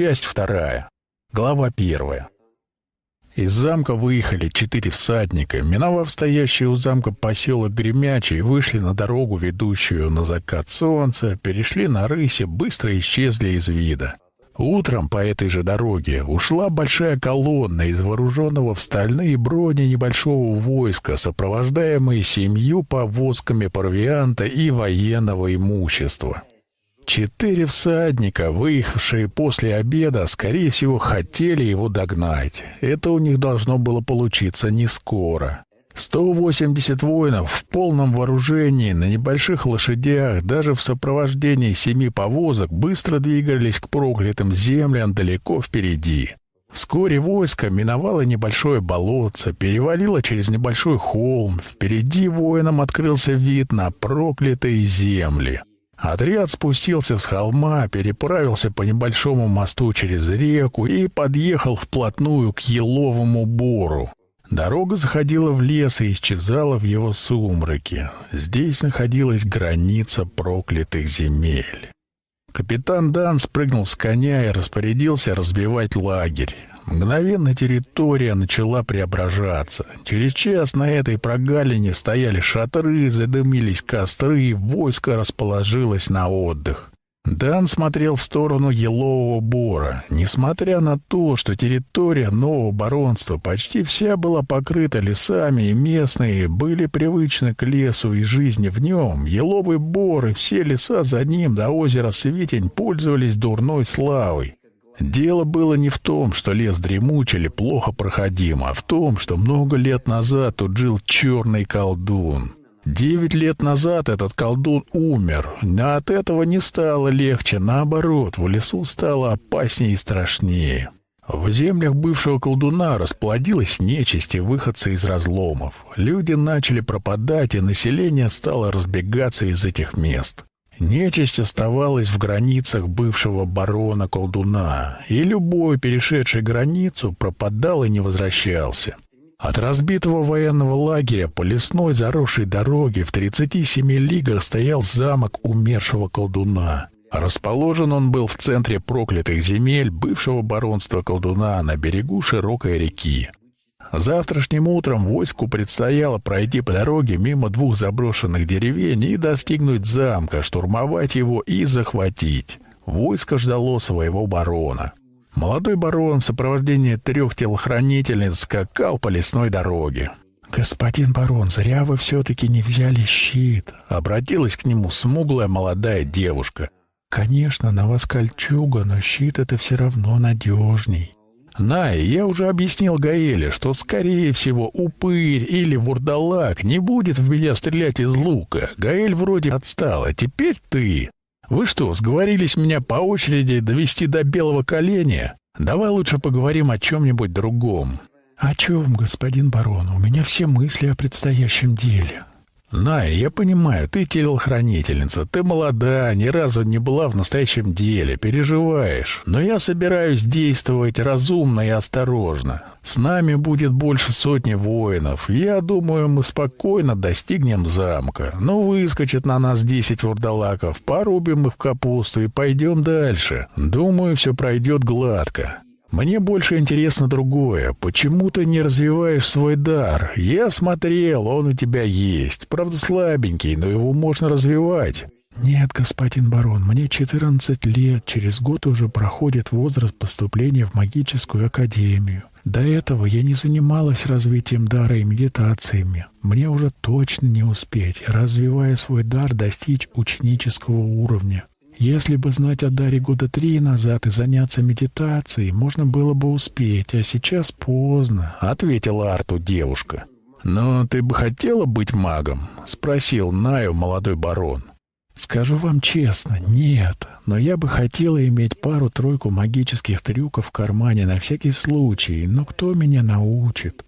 Часть вторая. Глава первая. Из замка выехали четыре всадника, миновав стоящий у замка поселок Гремячий, вышли на дорогу, ведущую на закат солнца, перешли на рысе, быстро исчезли из вида. Утром по этой же дороге ушла большая колонна из вооруженного в стальные брони небольшого войска, сопровождаемая семью повозками провианта и военного имущества. Четыре всадника, выехавшие после обеда, скорее всего, хотели его догнать. Это у них должно было получиться не скоро. 180 воинов в полном вооружении, на небольших лошадях, даже в сопровождении семи повозок, быстро двигались к проклятым землям далеко впереди. Вскоре войско миновало небольшое болотце, перевалило через небольшой холм. Впереди воинам открылся вид на проклятые земли. Отряд спустился с холма, переправился по небольшому мосту через реку и подъехал вплотную к еловому бору. Дорога заходила в лес и исчезала в его сумраке. Здесь находилась граница проклятых земель. Капитан Дан спрыгнул с коня и распорядился разбивать лагерь. Мгновенно территория начала преображаться. Через час на этой прогалине стояли шатры, задымились костры, и войско расположилось на отдых. Дан смотрел в сторону елового бора. Несмотря на то, что территория нового баронства почти вся была покрыта лесами, и местные были привычны к лесу и жизни в нем, еловый бор и все леса за ним до озера Свитень пользовались дурной славой. Дело было не в том, что лес дремуч или плохо проходим, а в том, что много лет назад тут жил черный колдун. Девять лет назад этот колдун умер, но от этого не стало легче, наоборот, в лесу стало опаснее и страшнее. В землях бывшего колдуна расплодилась нечисть и выходцы из разломов. Люди начали пропадать, и население стало разбегаться из этих мест. Нечисть оставалась в границах бывшего барона-колдуна, и любой, перешедший границу, пропадал и не возвращался. От разбитого военного лагеря по лесной заросшей дороге в 37 лигах стоял замок умершего колдуна. Расположен он был в центре проклятых земель бывшего баронства колдуна на берегу широкой реки. Завтрашним утром войску предстояло пройти по дороге мимо двух заброшенных деревень и достигнуть замка, штурмовать его и захватить. Войско ждало своего барона. Молодой барон в сопровождении трех телохранительниц скакал по лесной дороге. «Господин барон, зря вы все-таки не взяли щит», — обратилась к нему смуглая молодая девушка. «Конечно, на вас кольчуга, но щит — это все равно надежней». Най, я уже объяснил Гаэле, что, скорее всего, упырь или вурдалак не будет в меня стрелять из лука. Гаэль вроде отстала, теперь ты. Вы что, сговорились меня по очереди довести до белого коленя? Давай лучше поговорим о чем-нибудь другом. О чем, господин барон? У меня все мысли о предстоящем деле. Най, я понимаю, ты телохранительница, ты молода, ни разу не была в настоящем деле, переживаешь. Но я собираюсь действовать разумно и осторожно. С нами будет больше сотни воинов. Я думаю, мы спокойно достигнем замка. Но выскочит на нас десять вурдалаков, порубим их в капусту и пойдем дальше. Думаю, все пройдет гладко. Мне больше интересно другое. Почему ты не развиваешь свой дар? Я смотрел, он у тебя есть. Правда, слабенький, но его можно развивать. Нет, господин барон, мне 14 лет. Через год уже проходит возраст поступления в магическую академию. До этого я не занималась развитием дара и медитациями. Мне уже точно не успеть, развивая свой дар, достичь ученического уровня. Если бы знать о Даре года три назад и заняться медитацией, можно было бы успеть, а сейчас поздно», — ответила Арту девушка. «Но ты бы хотела быть магом?» — спросил Наю молодой барон. «Скажу вам честно, нет, но я бы хотела иметь пару-тройку магических трюков в кармане на всякий случай, но кто меня научит?»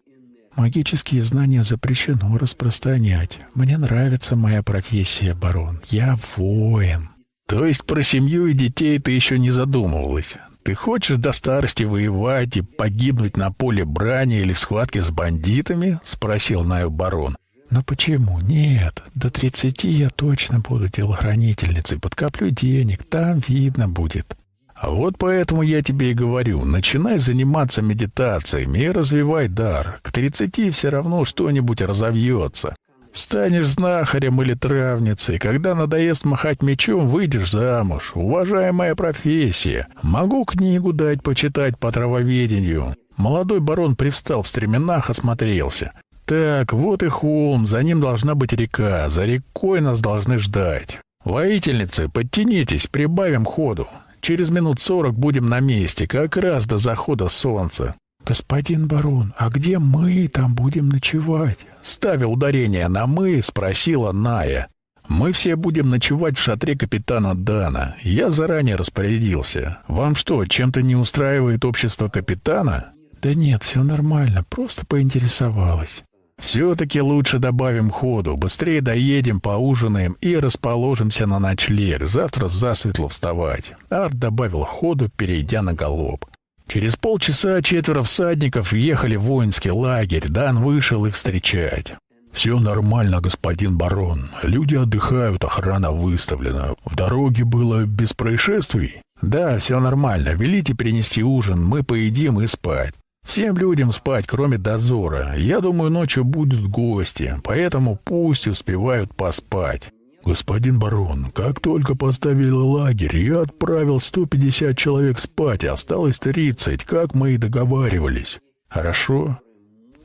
Магические знания запрещено распространять. Мне нравится моя профессия, барон. Я воин. То есть про семью и детей ты еще не задумывалась? Ты хочешь до старости воевать и погибнуть на поле брани или в схватке с бандитами? Спросил Наю барон. Но почему? Нет, до тридцати я точно буду телохранительницей, подкоплю денег, там видно будет. А вот поэтому я тебе и говорю, начинай заниматься медитациями и развивай дар. К тридцати все равно что-нибудь разовьется. Станешь знахарем или травницей, когда надоест махать мечом, выйдешь замуж. Уважаемая профессия. Могу книгу дать почитать по травоведению. Молодой барон привстал в стременах, осмотрелся. Так, вот и холм, за ним должна быть река, за рекой нас должны ждать. Воительницы, подтянитесь, прибавим ходу. Через минут сорок будем на месте, как раз до захода солнца. «Господин барон, а где мы там будем ночевать?» Ставя ударение на «мы», спросила Ная. «Мы все будем ночевать в шатре капитана Дана. Я заранее распорядился. Вам что, чем-то не устраивает общество капитана?» «Да нет, все нормально, просто поинтересовалась». «Все-таки лучше добавим ходу, быстрее доедем, поужинаем и расположимся на ночлег. Завтра засветло вставать». Арт добавил ходу, перейдя на галоп. Через полчаса четверо всадников въехали в воинский лагерь. Дан вышел их встречать. «Все нормально, господин барон. Люди отдыхают, охрана выставлена. В дороге было без происшествий?» «Да, все нормально. Велите принести ужин, мы поедим и спать. Всем людям спать, кроме дозора. Я думаю, ночью будут гости, поэтому пусть успевают поспать. «Господин барон, как только поставили лагерь, я отправил 150 человек спать, осталось 30, как мы и договаривались». «Хорошо».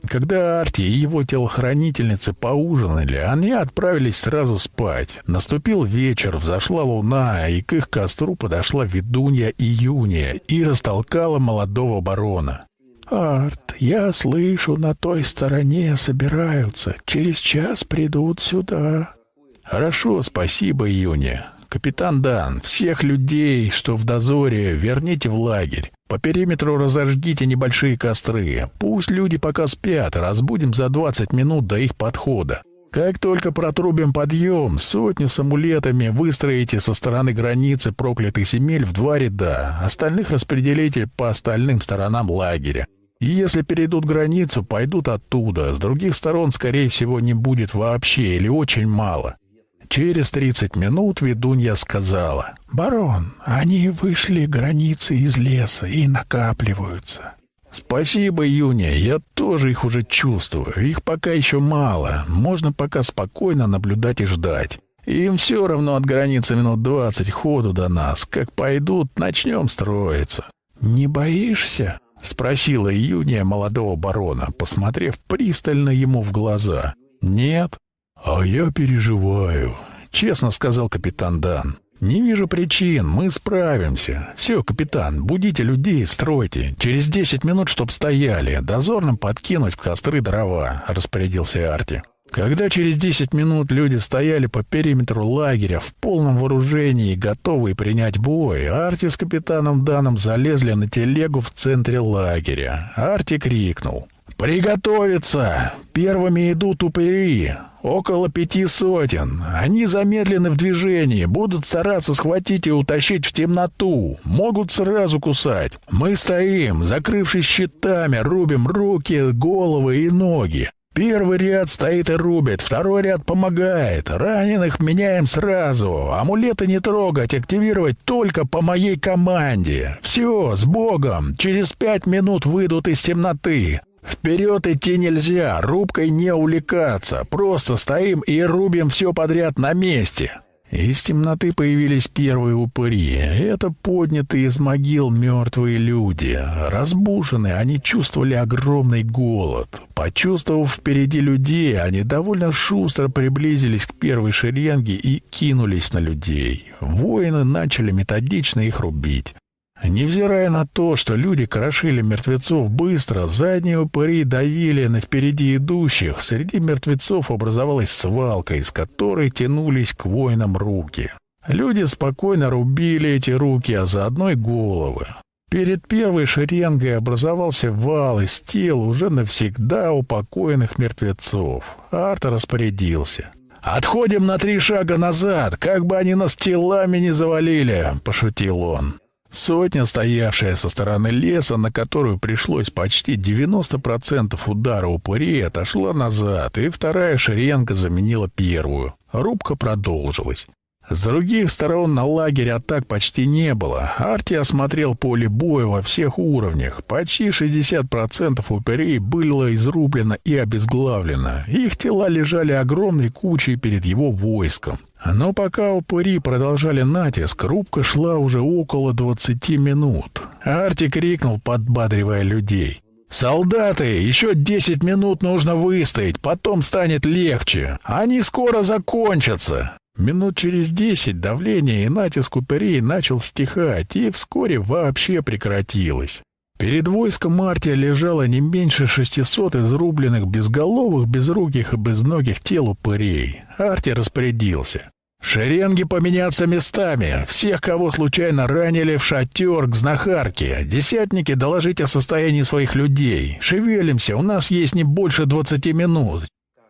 Когда Арти и его телохранительницы поужинали, они отправились сразу спать. Наступил вечер, взошла луна, и к их костру подошла ведунья Июния и растолкала молодого барона. «Арт, я слышу, на той стороне собираются. Через час придут сюда». «Хорошо, спасибо, Юня. Капитан Дан, всех людей, что в дозоре, верните в лагерь. По периметру разожгите небольшие костры. Пусть люди пока спят, разбудим за 20 минут до их подхода. Как только протрубим подъем, сотню с выстроите со стороны границы проклятых земель в два ряда, остальных распределите по остальным сторонам лагеря. И если перейдут границу, пойдут оттуда. С других сторон, скорее всего, не будет вообще или очень мало. Через тридцать минут ведунья сказала, «Барон, они вышли границы из леса и накапливаются». «Спасибо, Юня, я тоже их уже чувствую. Их пока еще мало. Можно пока спокойно наблюдать и ждать. Им все равно от границы минут двадцать ходу до нас. Как пойдут, начнем строиться». «Не боишься?» — спросила Юния молодого барона, посмотрев пристально ему в глаза. «Нет», «А я переживаю», — честно сказал капитан Дан. «Не вижу причин, мы справимся. Все, капитан, будите людей, стройте. Через десять минут, чтоб стояли. Дозорным подкинуть в костры дрова», — распорядился Арти. Когда через десять минут люди стояли по периметру лагеря в полном вооружении, готовые принять бой, Арти с капитаном Даном залезли на телегу в центре лагеря. Арти крикнул. «Приготовиться! Первыми идут упыри! Около пяти сотен. Они замедлены в движении, будут стараться схватить и утащить в темноту. Могут сразу кусать. Мы стоим, закрывшись щитами, рубим руки, головы и ноги. Первый ряд стоит и рубит, второй ряд помогает. Раненых меняем сразу. Амулеты не трогать, активировать только по моей команде. Все, с Богом. Через пять минут выйдут из темноты. Вперед идти нельзя, рубкой не увлекаться, просто стоим и рубим все подряд на месте. Из темноты появились первые упыри. Это поднятые из могил мертвые люди. Разбуженные, они чувствовали огромный голод. Почувствовав впереди людей, они довольно шустро приблизились к первой шеренге и кинулись на людей. Воины начали методично их рубить. Невзирая на то, что люди крошили мертвецов быстро, задние упыри давили на впереди идущих, среди мертвецов образовалась свалка, из которой тянулись к воинам руки. Люди спокойно рубили эти руки, а заодно и головы. Перед первой шеренгой образовался вал из тел уже навсегда упокоенных мертвецов. Арта распорядился. «Отходим на три шага назад, как бы они нас телами не завалили», — пошутил он. Сотня, стоявшая со стороны леса, на которую пришлось почти 90% удара упырей, отошла назад, и вторая шеренга заменила первую. Рубка продолжилась. С других сторон на лагерь атак почти не было. Арти осмотрел поле боя во всех уровнях. Почти 60% упырей было изрублено и обезглавлено. Их тела лежали огромной кучей перед его войском. Но пока упыри продолжали натиск, рубка шла уже около 20 минут. Арти крикнул, подбадривая людей. «Солдаты, еще десять минут нужно выстоять, потом станет легче. Они скоро закончатся». Минут через десять давление и натиск упырей начал стихать, и вскоре вообще прекратилось. Перед войском Мартия лежало не меньше шестисот изрубленных безголовых, безруких и безногих тел упырей. Арти распорядился. «Шеренги поменяться местами. Всех, кого случайно ранили, в шатер к знахарке. Десятники доложить о состоянии своих людей. Шевелимся, у нас есть не больше двадцати минут.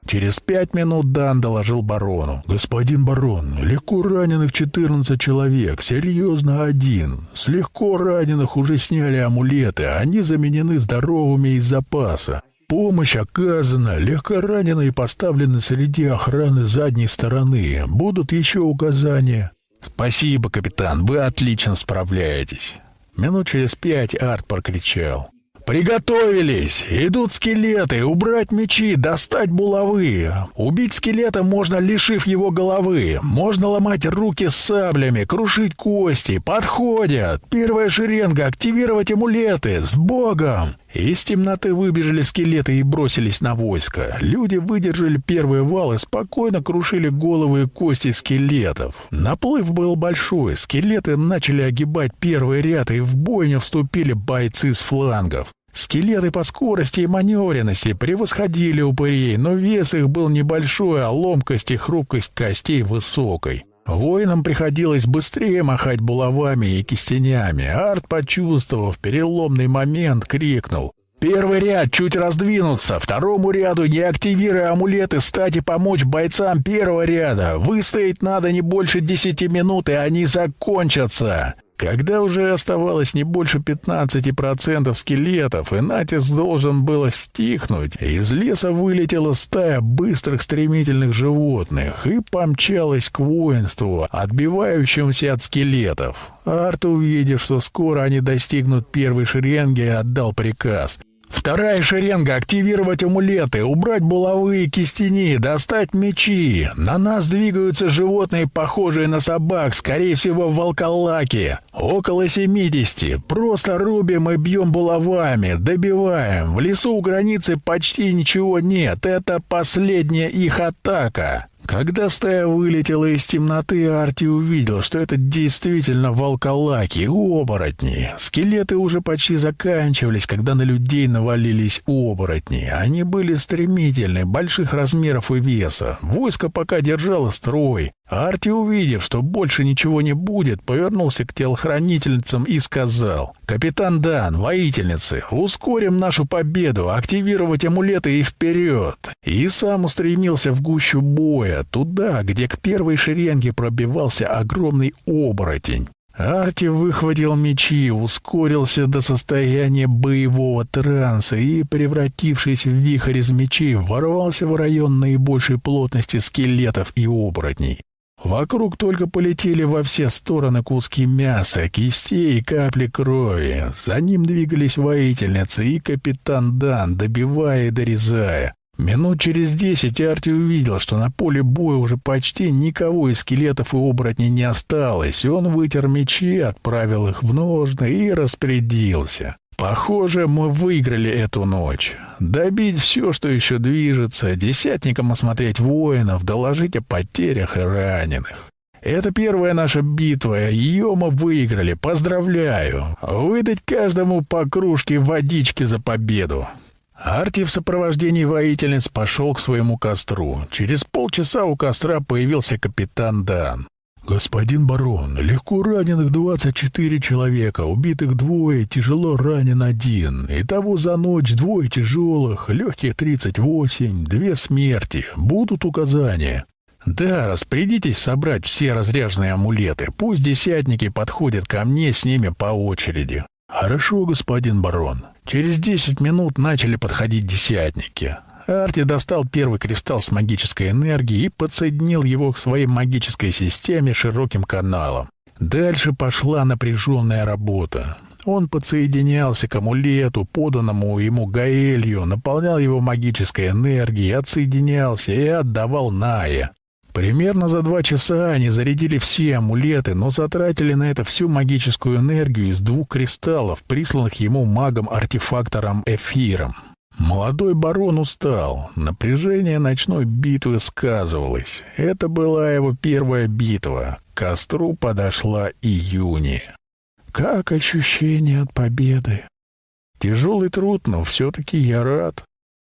Через пять минут Дан доложил барону. «Господин барон, легко раненых 14 человек, серьезно один. С легко раненых уже сняли амулеты, они заменены здоровыми из запаса. Помощь оказана, легко раненые поставлены среди охраны задней стороны. Будут еще указания». «Спасибо, капитан, вы отлично справляетесь». Минут через пять Арт прокричал. «Приготовились! Идут скелеты! Убрать мечи, достать булавы! Убить скелета можно, лишив его головы! Можно ломать руки саблями, крушить кости! Подходят! Первая шеренга! Активировать амулеты! С Богом!» Из темноты выбежали скелеты и бросились на войско. Люди выдержали первый вал и спокойно крушили головы и кости скелетов. Наплыв был большой, скелеты начали огибать первый ряд, и в бойню вступили бойцы с флангов. Скелеты по скорости и маневренности превосходили упырей, но вес их был небольшой, а ломкость и хрупкость костей высокой. Воинам приходилось быстрее махать булавами и кистенями. Арт, почувствовав переломный момент, крикнул. «Первый ряд чуть раздвинуться, второму ряду, не активируя амулеты, стать и помочь бойцам первого ряда. Выстоять надо не больше десяти минут, и они закончатся!» Когда уже оставалось не больше 15% скелетов, и натиск должен было стихнуть, из леса вылетела стая быстрых стремительных животных и помчалась к воинству, отбивающемуся от скелетов. Арт, увидев, что скоро они достигнут первой шеренги, отдал приказ. Вторая шеренга — активировать амулеты, убрать булавы и кистени, достать мечи. На нас двигаются животные, похожие на собак, скорее всего, волколаки. Около семидесяти. Просто рубим и бьем булавами, добиваем. В лесу у границы почти ничего нет. Это последняя их атака. Когда стая вылетела из темноты, Арти увидел, что это действительно волколаки, оборотни. Скелеты уже почти заканчивались, когда на людей навалились оборотни. Они были стремительны, больших размеров и веса. Войско пока держало строй. Арти, увидев, что больше ничего не будет, повернулся к телохранительницам и сказал, «Капитан Дан, воительницы, ускорим нашу победу, активировать амулеты и вперед!» И сам устремился в гущу боя, туда, где к первой шеренге пробивался огромный оборотень. Арти выхватил мечи, ускорился до состояния боевого транса и, превратившись в вихрь из мечей, ворвался в район наибольшей плотности скелетов и оборотней. Вокруг только полетели во все стороны куски мяса, кистей и капли крови. За ним двигались воительницы и капитан Дан, добивая и дорезая. Минут через десять Арти увидел, что на поле боя уже почти никого из скелетов и оборотней не осталось. Он вытер мечи, отправил их в ножны и распорядился. Похоже, мы выиграли эту ночь. Добить все, что еще движется, десятникам осмотреть воинов, доложить о потерях и раненых. Это первая наша битва, ее мы выиграли, поздравляю. Выдать каждому по кружке водички за победу. Арти в сопровождении воительниц пошел к своему костру. Через полчаса у костра появился капитан Дан. «Господин барон, легко раненых 24 человека, убитых двое, тяжело ранен один. Итого за ночь двое тяжелых, легких 38, две смерти. Будут указания». «Да, распорядитесь собрать все разряженные амулеты. Пусть десятники подходят ко мне с ними по очереди». «Хорошо, господин барон». Через десять минут начали подходить десятники. Арти достал первый кристалл с магической энергией и подсоединил его к своей магической системе широким каналом. Дальше пошла напряженная работа. Он подсоединялся к амулету, поданному ему Гаэлью, наполнял его магической энергией, отсоединялся и отдавал Нае. Примерно за два часа они зарядили все амулеты, но затратили на это всю магическую энергию из двух кристаллов, присланных ему магом-артефактором Эфиром. Молодой барон устал. Напряжение ночной битвы сказывалось. Это была его первая битва. К костру подошла июня. Как ощущение от победы? Тяжелый труд, но все-таки я рад.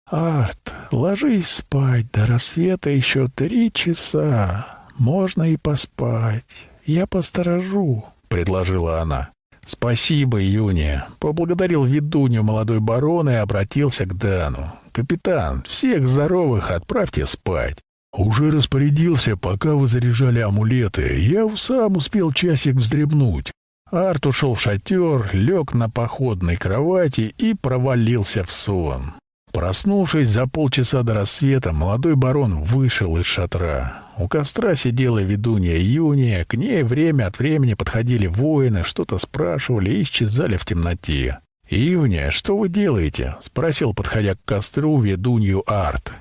Арт, ложись спать, до рассвета еще три часа. Можно и поспать. Я посторожу, — предложила она. «Спасибо, Юния», — поблагодарил ведунью молодой барон и обратился к Дану. «Капитан, всех здоровых отправьте спать». «Уже распорядился, пока вы заряжали амулеты. Я сам успел часик вздремнуть». Арт ушел в шатер, лег на походной кровати и провалился в сон. Проснувшись за полчаса до рассвета, молодой барон вышел из шатра. У костра сидела ведунья Юния, к ней время от времени подходили воины, что-то спрашивали и исчезали в темноте. «Ивня, что вы делаете?» — спросил, подходя к костру, ведунью Арт.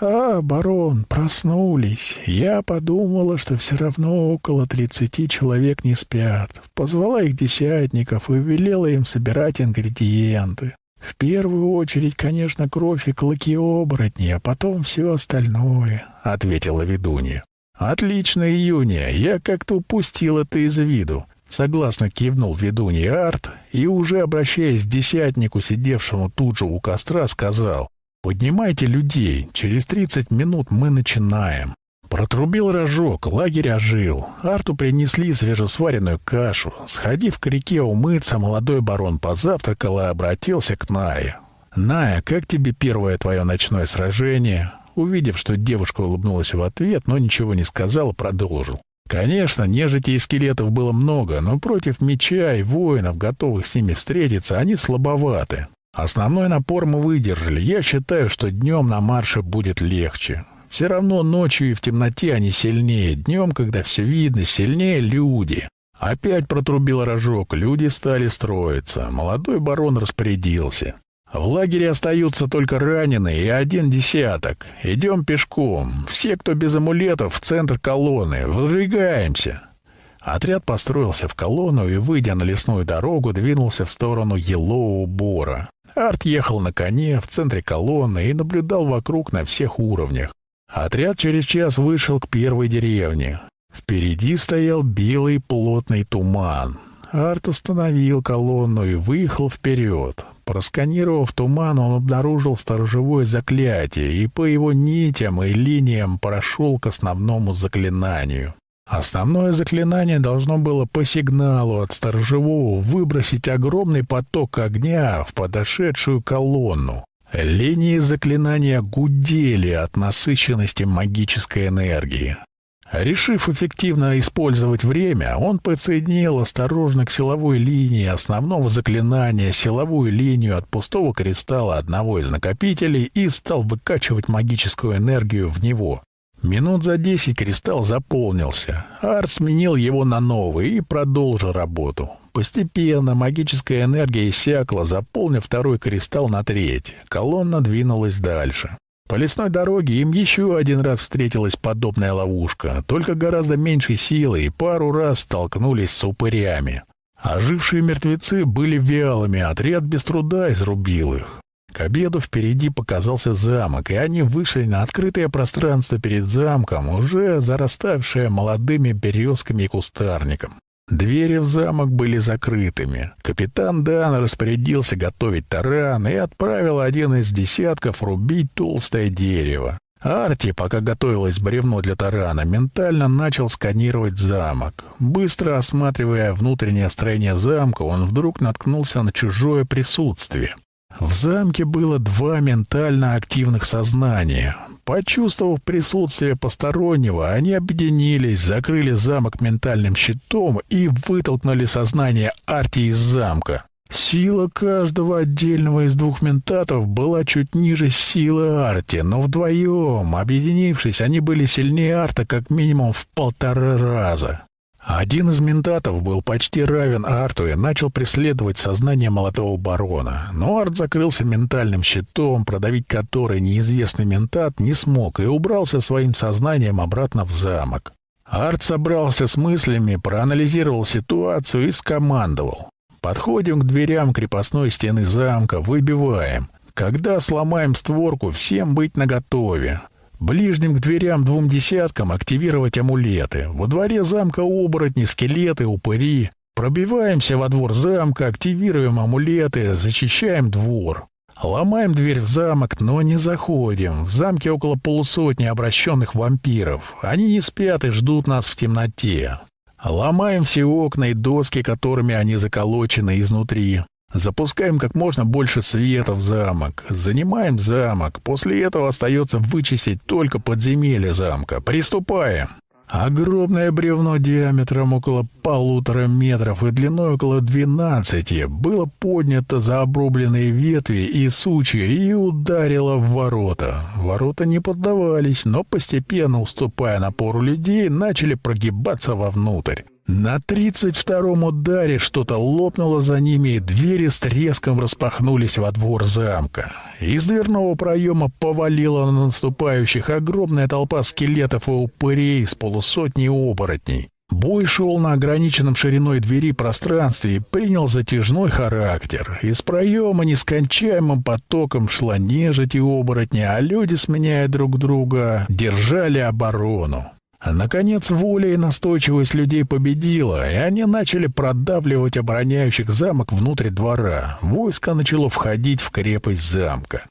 «А, барон, проснулись. Я подумала, что все равно около тридцати человек не спят. Позвала их десятников и велела им собирать ингредиенты. В первую очередь, конечно, кровь и клыки оборотни, а потом все остальное, — ответила ведунья. Отлично, Июня, я как-то упустил это из виду. Согласно кивнул ведунья Арт и, уже обращаясь к десятнику, сидевшему тут же у костра, сказал, «Поднимайте людей, через тридцать минут мы начинаем». Протрубил рожок, лагерь ожил. Арту принесли свежесваренную кашу. Сходив к реке умыться, молодой барон позавтракал и обратился к Нае. «Ная, как тебе первое твое ночное сражение?» Увидев, что девушка улыбнулась в ответ, но ничего не сказала, продолжил. Конечно, нежити и скелетов было много, но против меча и воинов, готовых с ними встретиться, они слабоваты. Основной напор мы выдержали. Я считаю, что днем на марше будет легче. Все равно ночью и в темноте они сильнее. Днем, когда все видно, сильнее люди. Опять протрубил рожок, люди стали строиться. Молодой барон распорядился. В лагере остаются только раненые и один десяток. Идем пешком. Все, кто без амулетов, в центр колонны. Выдвигаемся. Отряд построился в колонну и, выйдя на лесную дорогу, двинулся в сторону Елового Бора. Арт ехал на коне в центре колонны и наблюдал вокруг на всех уровнях. Отряд через час вышел к первой деревне. Впереди стоял белый плотный туман. Арт остановил колонну и выехал вперед. Просканировав туман, он обнаружил сторожевое заклятие и по его нитям и линиям прошел к основному заклинанию. Основное заклинание должно было по сигналу от сторожевого выбросить огромный поток огня в подошедшую колонну. Линии заклинания гудели от насыщенности магической энергии. Решив эффективно использовать время, он подсоединил осторожно к силовой линии основного заклинания силовую линию от пустого кристалла одного из накопителей и стал выкачивать магическую энергию в него. Минут за десять кристалл заполнился. Арт сменил его на новый и продолжил работу. Постепенно магическая энергия иссякла, заполнив второй кристалл на треть. Колонна двинулась дальше. По лесной дороге им еще один раз встретилась подобная ловушка, только гораздо меньшей силой, и пару раз столкнулись с упырями. Ожившие мертвецы были вялыми, отряд без труда изрубил их. К обеду впереди показался замок, и они вышли на открытое пространство перед замком, уже зараставшее молодыми березками и кустарником. Двери в замок были закрытыми. Капитан Дан распорядился готовить таран и отправил один из десятков рубить толстое дерево. Арти, пока готовилось бревно для тарана, ментально начал сканировать замок. Быстро осматривая внутреннее строение замка, он вдруг наткнулся на чужое присутствие. В замке было два ментально активных сознания. Почувствовав присутствие постороннего, они объединились, закрыли замок ментальным щитом и вытолкнули сознание Арти из замка. Сила каждого отдельного из двух ментатов была чуть ниже силы Арти, но вдвоем, объединившись, они были сильнее Арта как минимум в полтора раза. Один из ментатов был почти равен Арту и начал преследовать сознание молодого барона. Но Арт закрылся ментальным щитом, продавить который неизвестный ментат не смог и убрался своим сознанием обратно в замок. Арт собрался с мыслями, проанализировал ситуацию и скомандовал. Подходим к дверям крепостной стены замка, выбиваем. Когда сломаем створку, всем быть наготове. Ближним к дверям двум десяткам активировать амулеты. Во дворе замка оборотни, скелеты, упыри. Пробиваемся во двор замка, активируем амулеты, защищаем двор. Ломаем дверь в замок, но не заходим. В замке около полусотни обращенных вампиров. Они не спят и ждут нас в темноте. Ломаем все окна и доски, которыми они заколочены изнутри. Запускаем как можно больше света в замок. Занимаем замок. После этого остается вычистить только подземелье замка. Приступаем. Огромное бревно диаметром около полутора метров и длиной около двенадцати было поднято за обрубленные ветви и сучья и ударило в ворота. Ворота не поддавались, но постепенно, уступая напору людей, начали прогибаться вовнутрь. На тридцать втором ударе что-то лопнуло за ними, и двери с треском распахнулись во двор замка. Из дверного проема повалила на наступающих огромная толпа скелетов и упырей с полусотней оборотней. Бой шел на ограниченном шириной двери пространстве и принял затяжной характер. Из проема нескончаемым потоком шла нежить и оборотни, а люди, сменяя друг друга, держали оборону. Наконец, воля и настойчивость людей победила, и они начали продавливать обороняющих замок внутрь двора. Войско начало входить в крепость замка.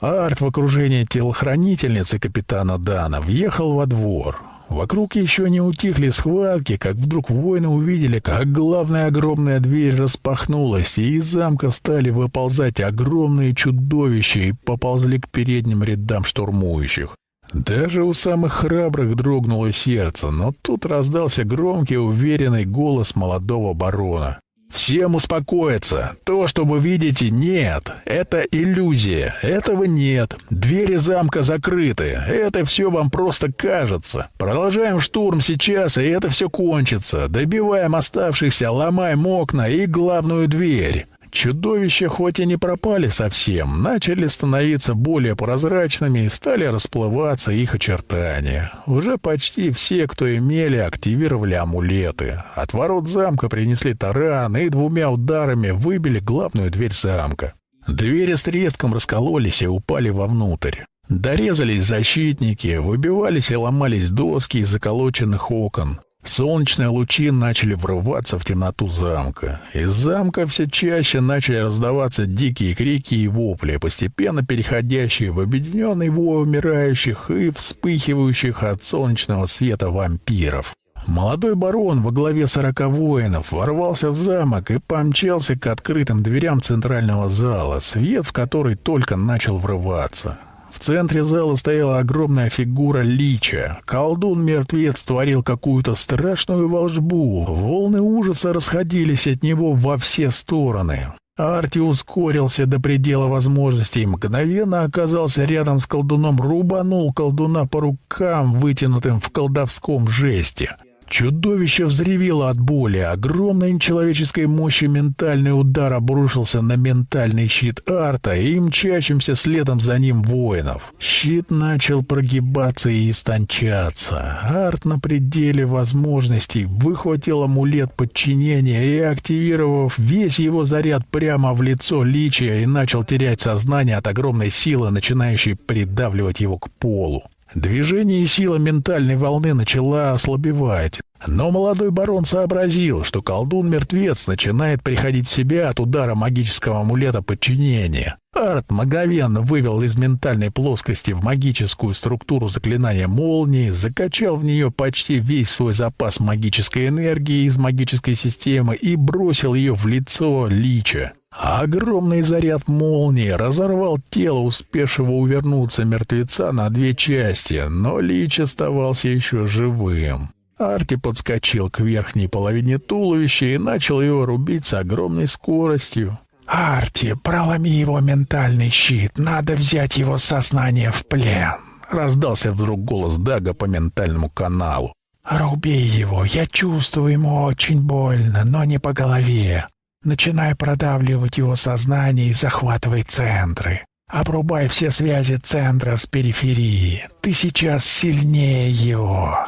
Арт в окружении телохранительницы капитана Дана въехал во двор. Вокруг еще не утихли схватки, как вдруг воины увидели, как главная огромная дверь распахнулась, и из замка стали выползать огромные чудовища и поползли к передним рядам штурмующих. Даже у самых храбрых дрогнуло сердце, но тут раздался громкий, уверенный голос молодого барона. «Всем успокоиться. То, что вы видите, нет. Это иллюзия. Этого нет. Двери замка закрыты. Это все вам просто кажется. Продолжаем штурм сейчас, и это все кончится. Добиваем оставшихся, ломаем окна и главную дверь. Чудовища хоть и не пропали совсем, начали становиться более прозрачными и стали расплываться их очертания. Уже почти все, кто имели, активировали амулеты. От ворот замка принесли таран и двумя ударами выбили главную дверь замка. Двери с треском раскололись и упали вовнутрь. Дорезались защитники, выбивались и ломались доски из заколоченных окон. Солнечные лучи начали врываться в темноту замка. Из замка все чаще начали раздаваться дикие крики и вопли, постепенно переходящие в объединенный вой умирающих и вспыхивающих от солнечного света вампиров. Молодой барон во главе сорока воинов ворвался в замок и помчался к открытым дверям центрального зала, свет в который только начал врываться. В центре зала стояла огромная фигура лича. Колдун-мертвец творил какую-то страшную волжбу. Волны ужаса расходились от него во все стороны. Арти ускорился до предела возможностей, мгновенно оказался рядом с колдуном, рубанул колдуна по рукам, вытянутым в колдовском жесте. Чудовище взревело от боли. Огромной нечеловеческой мощи ментальный удар обрушился на ментальный щит Арта и мчащимся следом за ним воинов. Щит начал прогибаться и истончаться. Арт на пределе возможностей выхватил амулет подчинения и, активировав весь его заряд прямо в лицо Личия, и начал терять сознание от огромной силы, начинающей придавливать его к полу. Движение и сила ментальной волны начала ослабевать, но молодой барон сообразил, что колдун-мертвец начинает приходить в себя от удара магического амулета подчинения. Арт мгновенно вывел из ментальной плоскости в магическую структуру заклинания молнии, закачал в нее почти весь свой запас магической энергии из магической системы и бросил ее в лицо Лича. Огромный заряд молнии разорвал тело успевшего увернуться мертвеца на две части, но Лич оставался еще живым. Арти подскочил к верхней половине туловища и начал его рубить с огромной скоростью. «Арти, проломи его ментальный щит, надо взять его сознание в плен!» Раздался вдруг голос Дага по ментальному каналу. «Руби его, я чувствую ему очень больно, но не по голове. Начинай продавливать его сознание и захватывай центры. Обрубай все связи центра с периферии. Ты сейчас сильнее его.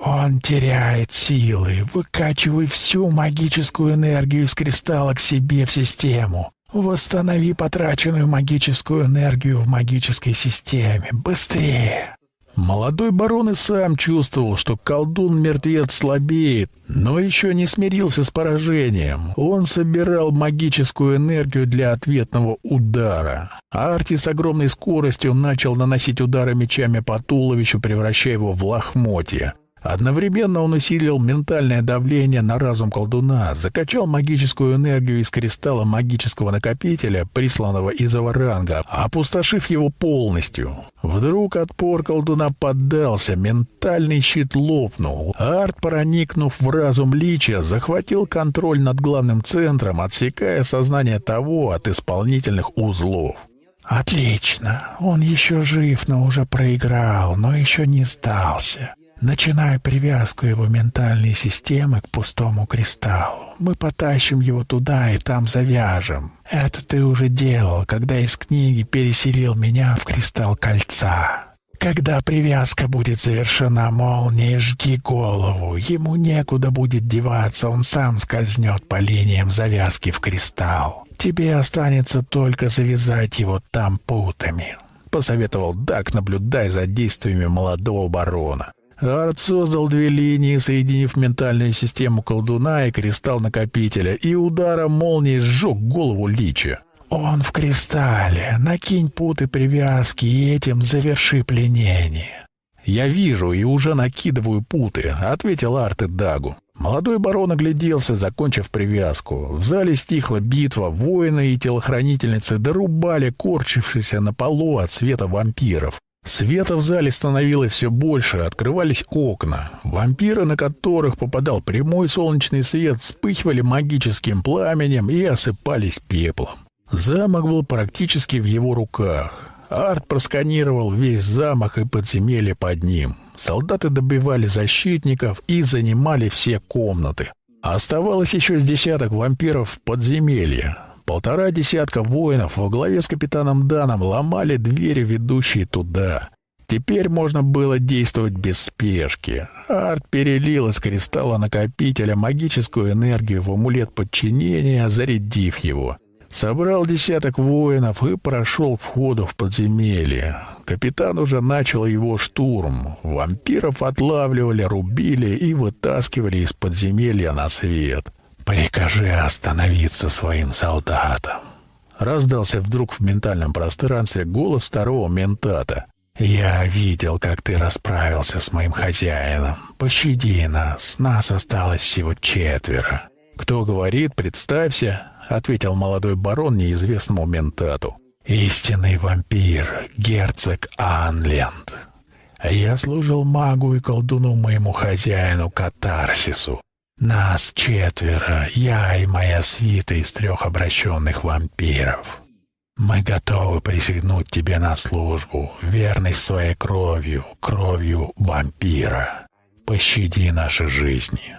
Он теряет силы. Выкачивай всю магическую энергию из кристалла к себе в систему. Восстанови потраченную магическую энергию в магической системе. Быстрее! Молодой барон и сам чувствовал, что колдун-мертвец слабеет, но еще не смирился с поражением. Он собирал магическую энергию для ответного удара. Арти с огромной скоростью начал наносить удары мечами по туловищу, превращая его в лохмотья. Одновременно он усилил ментальное давление на разум колдуна, закачал магическую энергию из кристалла магического накопителя, присланного из Аваранга, опустошив его полностью. Вдруг отпор колдуна поддался, ментальный щит лопнул. Арт, проникнув в разум Лича, захватил контроль над главным центром, отсекая сознание того от исполнительных узлов. «Отлично. Он еще жив, но уже проиграл, но еще не сдался. Начиная привязку его ментальной системы к пустому кристаллу. Мы потащим его туда и там завяжем. Это ты уже делал, когда из книги переселил меня в кристалл кольца. Когда привязка будет завершена молнией, жги голову. Ему некуда будет деваться, он сам скользнет по линиям завязки в кристалл. Тебе останется только завязать его там путами. — посоветовал Дак, наблюдая за действиями молодого барона. Арт создал две линии, соединив ментальную систему колдуна и кристалл накопителя, и ударом молнии сжег голову Лича. «Он в кристалле. Накинь путы привязки и этим заверши пленение». «Я вижу и уже накидываю путы», — ответил Арт и Дагу. Молодой барон огляделся, закончив привязку. В зале стихла битва, воины и телохранительницы дорубали корчившихся на полу от света вампиров. Света в зале становилось все больше, открывались окна. Вампиры, на которых попадал прямой солнечный свет, вспыхивали магическим пламенем и осыпались пеплом. Замок был практически в его руках. Арт просканировал весь замок и подземелье под ним. Солдаты добивали защитников и занимали все комнаты. Оставалось еще с десяток вампиров в подземелье. Полтора десятка воинов во главе с капитаном Даном ломали двери, ведущие туда. Теперь можно было действовать без спешки. Арт перелил из кристалла накопителя магическую энергию в амулет подчинения, зарядив его. Собрал десяток воинов и прошел входу в подземелье. Капитан уже начал его штурм. Вампиров отлавливали, рубили и вытаскивали из подземелья на свет. «Прикажи остановиться своим солдатам!» Раздался вдруг в ментальном пространстве голос второго ментата. «Я видел, как ты расправился с моим хозяином. Пощади нас, нас осталось всего четверо». «Кто говорит, представься», — ответил молодой барон неизвестному ментату. «Истинный вампир, герцог Анленд. Я служил магу и колдуну моему хозяину Катарсису. Нас четверо, я и моя свита из трех обращенных вампиров. Мы готовы присягнуть тебе на службу, верность своей кровью, кровью вампира. Пощади наши жизни».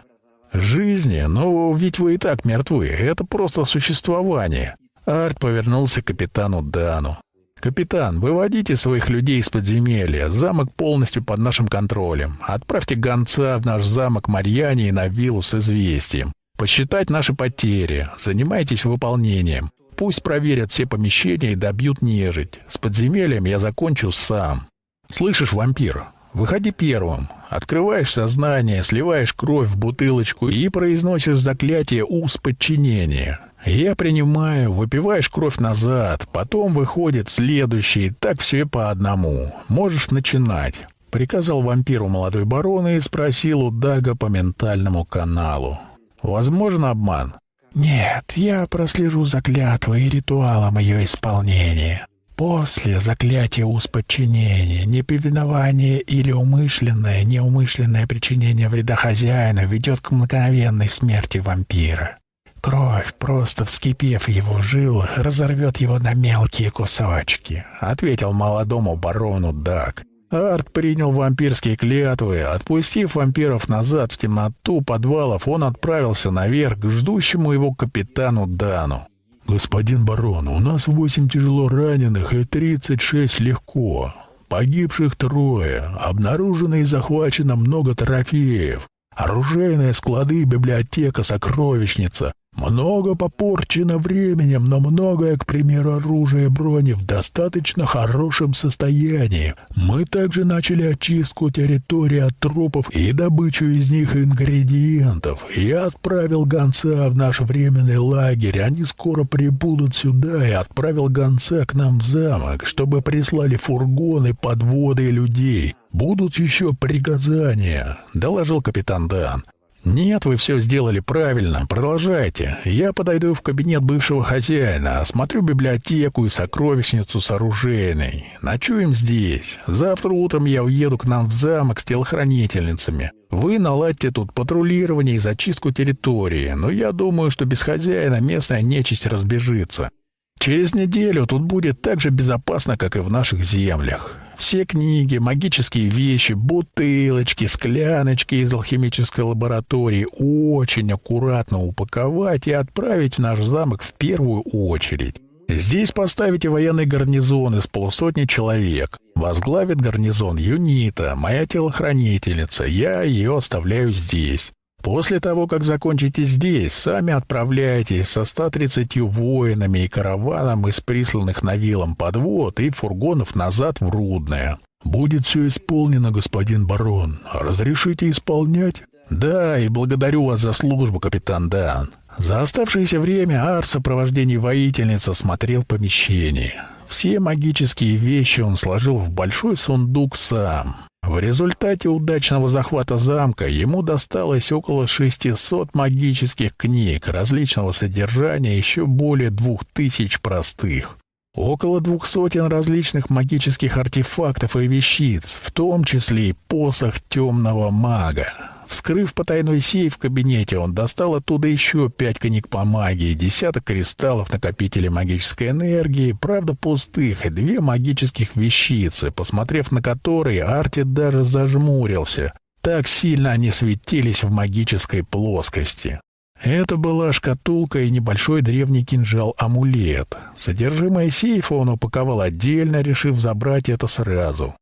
«Жизни? Но ведь вы и так мертвы. Это просто существование». Арт повернулся к капитану Дану. «Капитан, выводите своих людей из подземелья. Замок полностью под нашим контролем. Отправьте гонца в наш замок Марьяне и на виллу с известием. Посчитать наши потери. Занимайтесь выполнением. Пусть проверят все помещения и добьют нежить. С подземельем я закончу сам. Слышишь, вампир? Выходи первым. Открываешь сознание, сливаешь кровь в бутылочку и произносишь заклятие уз подчинения. Я принимаю, выпиваешь кровь назад, потом выходит следующий, так все по одному. Можешь начинать. Приказал вампиру молодой барон и спросил у Дага по ментальному каналу. Возможно обман? Нет, я прослежу за клятвой и ритуалом ее исполнения. После заклятия уз подчинения, неповинование или умышленное, неумышленное причинение вреда хозяину ведет к мгновенной смерти вампира. Кровь, просто вскипев в его жилах, разорвет его на мелкие кусочки, — ответил молодому барону Дак. Арт принял вампирские клятвы. Отпустив вампиров назад в темноту подвалов, он отправился наверх к ждущему его капитану Дану. «Господин барон, у нас восемь тяжело раненых и тридцать шесть легко. Погибших трое. Обнаружено и захвачено много трофеев. Оружейные склады, библиотека, сокровищница. Много попорчено временем, но многое, к примеру, оружие брони в достаточно хорошем состоянии. Мы также начали очистку территории от трупов и добычу из них ингредиентов. Я отправил гонца в наш временный лагерь. Они скоро прибудут сюда и отправил гонца к нам в замок, чтобы прислали фургоны, подводы и людей. «Будут еще приказания», — доложил капитан Дан. «Нет, вы все сделали правильно. Продолжайте. Я подойду в кабинет бывшего хозяина, осмотрю библиотеку и сокровищницу с оружейной. Ночуем здесь. Завтра утром я уеду к нам в замок с телохранительницами. Вы наладьте тут патрулирование и зачистку территории, но я думаю, что без хозяина местная нечисть разбежится. Через неделю тут будет так же безопасно, как и в наших землях. Все книги, магические вещи, бутылочки, скляночки из алхимической лаборатории очень аккуратно упаковать и отправить в наш замок в первую очередь. Здесь поставите военный гарнизон из полусотни человек. Возглавит гарнизон Юнита, моя телохранительница. Я ее оставляю здесь. После того, как закончите здесь, сами отправляйтесь со 130 воинами и караваном из присланных на вилам подвод и фургонов назад в Рудное. Будет все исполнено, господин барон. Разрешите исполнять? Да, и благодарю вас за службу, капитан Дан. За оставшееся время Ар в сопровождении воительницы смотрел помещение. Все магические вещи он сложил в большой сундук сам. В результате удачного захвата замка ему досталось около 600 магических книг различного содержания, еще более двух тысяч простых. Около двух сотен различных магических артефактов и вещиц, в том числе и посох темного мага. Вскрыв потайной сейф в кабинете, он достал оттуда еще пять книг по магии, десяток кристаллов накопителей магической энергии, правда пустых, и две магических вещицы, посмотрев на которые, Арти даже зажмурился. Так сильно они светились в магической плоскости. Это была шкатулка и небольшой древний кинжал-амулет. Содержимое сейфа он упаковал отдельно, решив забрать это сразу.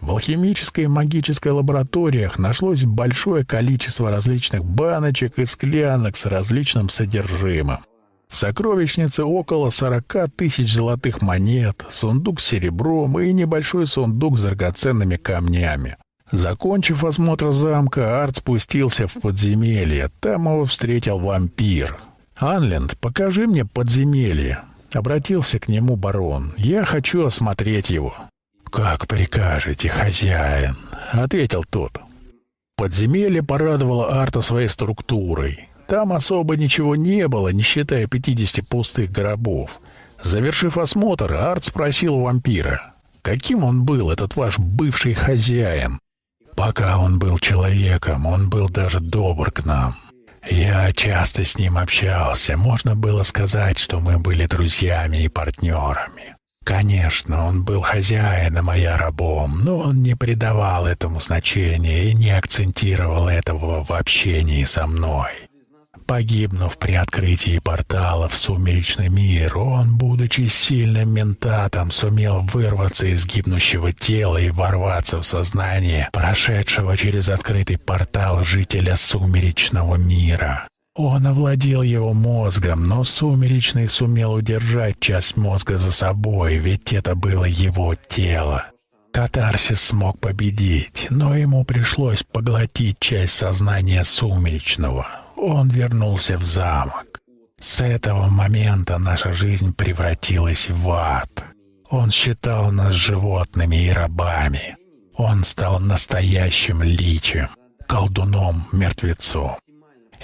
В алхимической и магической лабораториях нашлось большое количество различных баночек и склянок с различным содержимым. В сокровищнице около 40 тысяч золотых монет, сундук с серебром и небольшой сундук с драгоценными камнями. Закончив осмотр замка, Арт спустился в подземелье. Там его встретил вампир. «Анленд, покажи мне подземелье», — обратился к нему барон. «Я хочу осмотреть его». «Как прикажете, хозяин», — ответил тот. Подземелье порадовало Арта своей структурой. Там особо ничего не было, не считая 50 пустых гробов. Завершив осмотр, Арт спросил у вампира, каким он был, этот ваш бывший хозяин. Пока он был человеком, он был даже добр к нам. Я часто с ним общался, можно было сказать, что мы были друзьями и партнерами. Конечно, он был хозяином, а я рабом, но он не придавал этому значения и не акцентировал этого в общении со мной. Погибнув при открытии портала в сумеречный мир, он, будучи сильным ментатом, сумел вырваться из гибнущего тела и ворваться в сознание прошедшего через открытый портал жителя сумеречного мира. Он овладел его мозгом, но Сумеречный сумел удержать часть мозга за собой, ведь это было его тело. Катарсис смог победить, но ему пришлось поглотить часть сознания Сумеречного. Он вернулся в замок. С этого момента наша жизнь превратилась в ад. Он считал нас животными и рабами. Он стал настоящим личем, колдуном-мертвецом.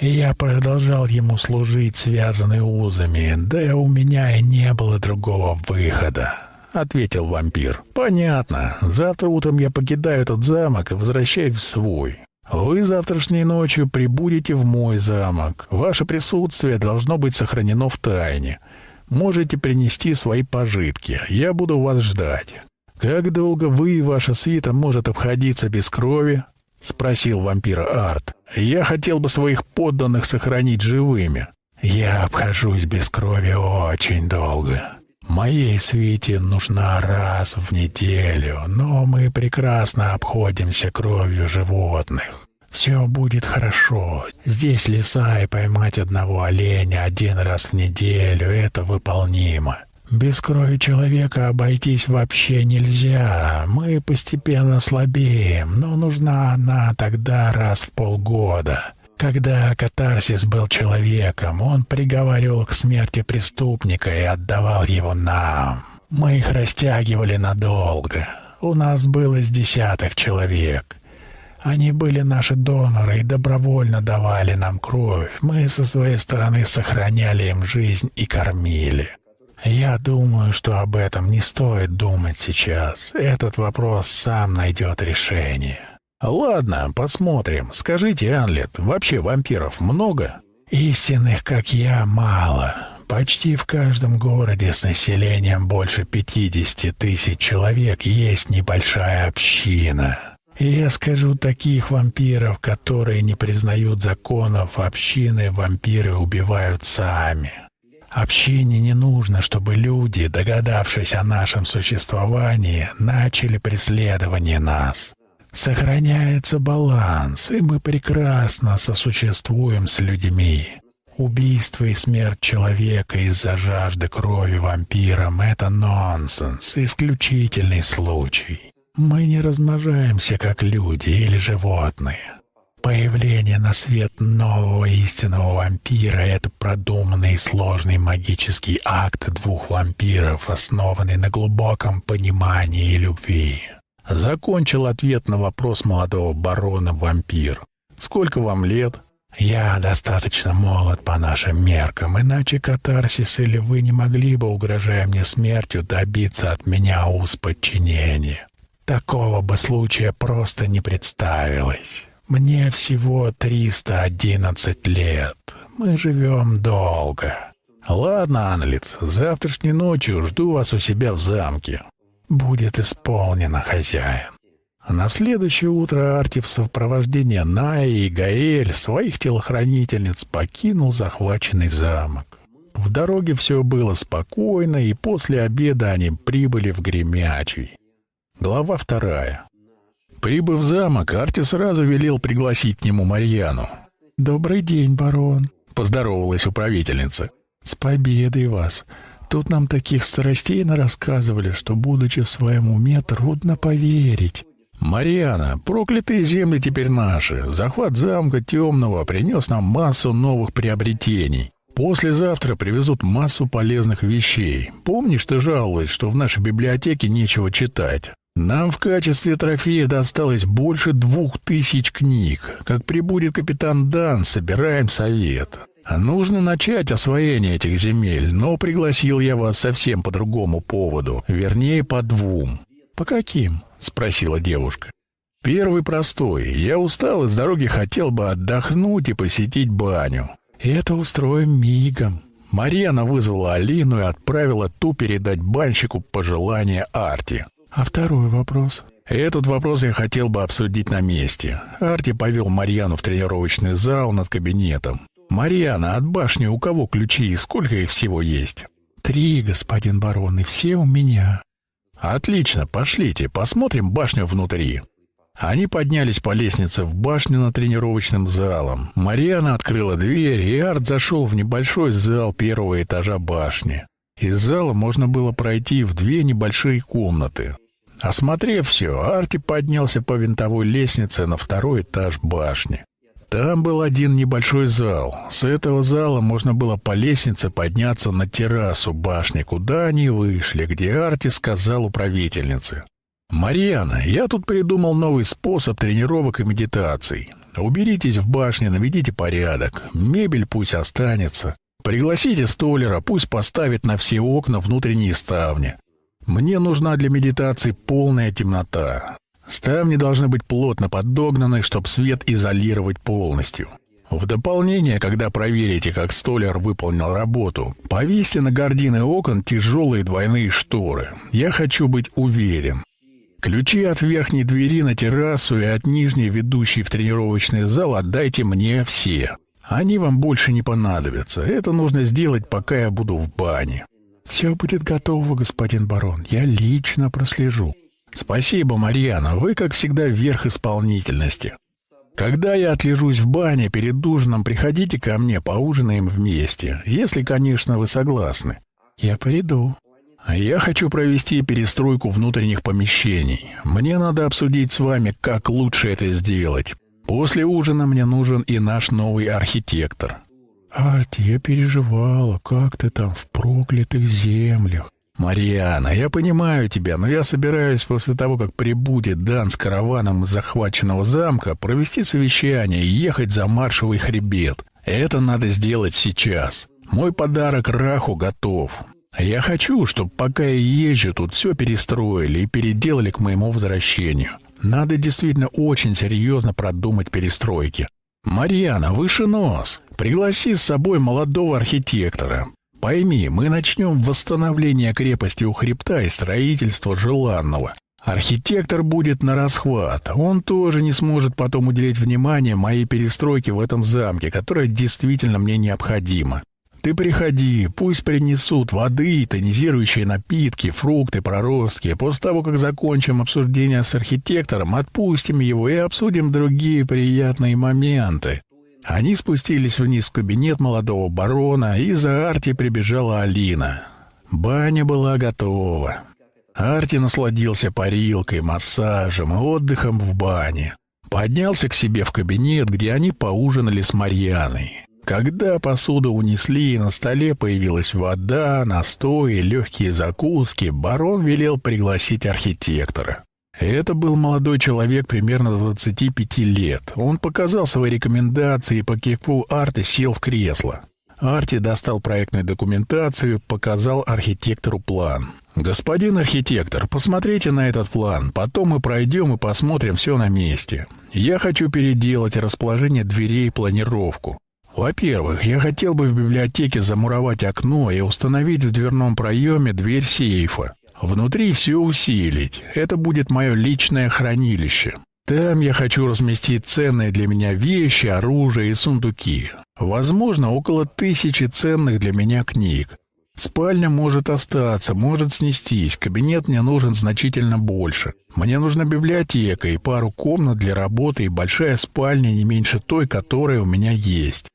И я продолжал ему служить связанный узами, да у меня и не было другого выхода. — ответил вампир. «Понятно. Завтра утром я покидаю этот замок и возвращаюсь в свой. Вы завтрашней ночью прибудете в мой замок. Ваше присутствие должно быть сохранено в тайне. Можете принести свои пожитки. Я буду вас ждать. Как долго вы и ваша свита может обходиться без крови? спросил вампира Арт. Я хотел бы своих подданных сохранить живыми. Я обхожусь без крови очень долго. Моей свите нужна раз в неделю, но мы прекрасно обходимся кровью животных. Все будет хорошо. Здесь леса, и поймать одного оленя один раз в неделю — это выполнимо. Без крови человека обойтись вообще нельзя. Мы постепенно слабеем, но нужна она тогда раз в полгода. Когда катарсис был человеком, он приговаривал к смерти преступника и отдавал его нам. Мы их растягивали надолго. У нас было с десяток человек. Они были наши доноры и добровольно давали нам кровь. Мы со своей стороны сохраняли им жизнь и кормили. Я думаю, что об этом не стоит думать сейчас. Этот вопрос сам найдет решение. Ладно, посмотрим. Скажите, Анлет, вообще вампиров много? Истинных, как я, мало. Почти в каждом городе с населением больше 50 тысяч человек есть небольшая община. Я скажу таких вампиров, которые не признают законов общины, вампиры убивают сами. Общине не нужно, чтобы люди, догадавшись о нашем существовании, начали преследование нас. Сохраняется баланс, и мы прекрасно сосуществуем с людьми. Убийство и смерть человека из-за жажды крови вампиром — это нонсенс, исключительный случай. Мы не размножаемся, как люди или животные. Появление на свет нового истинного вампира — это продуманный сложный магический акт двух вампиров, основанный на глубоком понимании и любви. Закончил ответ на вопрос молодого барона вампир. «Сколько вам лет?» «Я достаточно молод по нашим меркам, иначе катарсис или вы не могли бы, угрожая мне смертью, добиться от меня уз подчинения. Такого бы случая просто не представилось». Мне всего 311 лет. Мы живем долго. Ладно, Анлит, завтрашней ночью жду вас у себя в замке. Будет исполнено, хозяин. На следующее утро Арти в сопровождении Наи и Гаэль, своих телохранительниц, покинул захваченный замок. В дороге все было спокойно, и после обеда они прибыли в Гремячий. Глава вторая. Прибыв в замок, Арти сразу велел пригласить к нему Марьяну. «Добрый день, барон», — поздоровалась управительница. «С победой вас! Тут нам таких страстей рассказывали, что, будучи в своем уме, трудно поверить». «Марьяна, проклятые земли теперь наши. Захват замка темного принес нам массу новых приобретений. Послезавтра привезут массу полезных вещей. Помнишь, ты жаловалась, что в нашей библиотеке нечего читать? Нам в качестве трофея досталось больше двух тысяч книг. Как прибудет капитан Дан, собираем совет. А нужно начать освоение этих земель, но пригласил я вас совсем по другому поводу, вернее, по двум. По каким? спросила девушка. Первый простой. Я устал и с дороги хотел бы отдохнуть и посетить баню. Это устроим мигом. Марьяна вызвала Алину и отправила ту передать банщику пожелание Арти. А второй вопрос? Этот вопрос я хотел бы обсудить на месте. Арти повел Марьяну в тренировочный зал над кабинетом. «Марьяна, от башни у кого ключи и сколько их всего есть?» «Три, господин барон, и все у меня». «Отлично, пошлите, посмотрим башню внутри». Они поднялись по лестнице в башню над тренировочным залом. Марьяна открыла дверь, и Арт зашел в небольшой зал первого этажа башни. Из зала можно было пройти в две небольшие комнаты. Осмотрев все, Арти поднялся по винтовой лестнице на второй этаж башни. Там был один небольшой зал. С этого зала можно было по лестнице подняться на террасу башни, куда они вышли, где Арти сказал управительнице. «Марьяна, я тут придумал новый способ тренировок и медитаций. Уберитесь в башне, наведите порядок. Мебель пусть останется. Пригласите столера, пусть поставит на все окна внутренние ставни. Мне нужна для медитации полная темнота. Ставни должны быть плотно подогнаны, чтобы свет изолировать полностью. В дополнение, когда проверите, как столяр выполнил работу, повесьте на гардины окон тяжелые двойные шторы. Я хочу быть уверен. Ключи от верхней двери на террасу и от нижней, ведущей в тренировочный зал, отдайте мне все. Они вам больше не понадобятся. Это нужно сделать, пока я буду в бане. Все будет готово, господин барон. Я лично прослежу. Спасибо, Марьяна. Вы, как всегда, вверх исполнительности. Когда я отлежусь в бане перед ужином, приходите ко мне, поужинаем вместе. Если, конечно, вы согласны. Я приду. А я хочу провести перестройку внутренних помещений. Мне надо обсудить с вами, как лучше это сделать. После ужина мне нужен и наш новый архитектор. Арти, я переживала, как ты там в проклятых землях. Марьяна, я понимаю тебя, но я собираюсь после того, как прибудет Дан с караваном из захваченного замка, провести совещание и ехать за маршевый хребет. Это надо сделать сейчас. Мой подарок Раху готов. Я хочу, чтобы пока я езжу, тут все перестроили и переделали к моему возвращению. Надо действительно очень серьезно продумать перестройки. Марьяна, выше нос. Пригласи с собой молодого архитектора. Пойми, мы начнем восстановление крепости у хребта и строительство желанного. Архитектор будет на расхват. Он тоже не сможет потом уделить внимание моей перестройке в этом замке, которая действительно мне необходима. Ты приходи, пусть принесут воды, тонизирующие напитки, фрукты, проростки. После того, как закончим обсуждение с архитектором, отпустим его и обсудим другие приятные моменты. Они спустились вниз в кабинет молодого барона, и за Арти прибежала Алина. Баня была готова. Арти насладился парилкой, массажем и отдыхом в бане. Поднялся к себе в кабинет, где они поужинали с Марьяной. Когда посуду унесли и на столе появилась вода, настой и легкие закуски, барон велел пригласить архитектора. Это был молодой человек примерно 25 лет. Он показал свои рекомендации и по кивку Арти сел в кресло. Арти достал проектную документацию, показал архитектору план. «Господин архитектор, посмотрите на этот план. Потом мы пройдем и посмотрим все на месте. Я хочу переделать расположение дверей и планировку. Во-первых, я хотел бы в библиотеке замуровать окно и установить в дверном проеме дверь сейфа. Внутри все усилить. Это будет мое личное хранилище. Там я хочу разместить ценные для меня вещи, оружие и сундуки. Возможно, около тысячи ценных для меня книг. Спальня может остаться, может снестись. Кабинет мне нужен значительно больше. Мне нужна библиотека и пару комнат для работы и большая спальня не меньше той, которая у меня есть.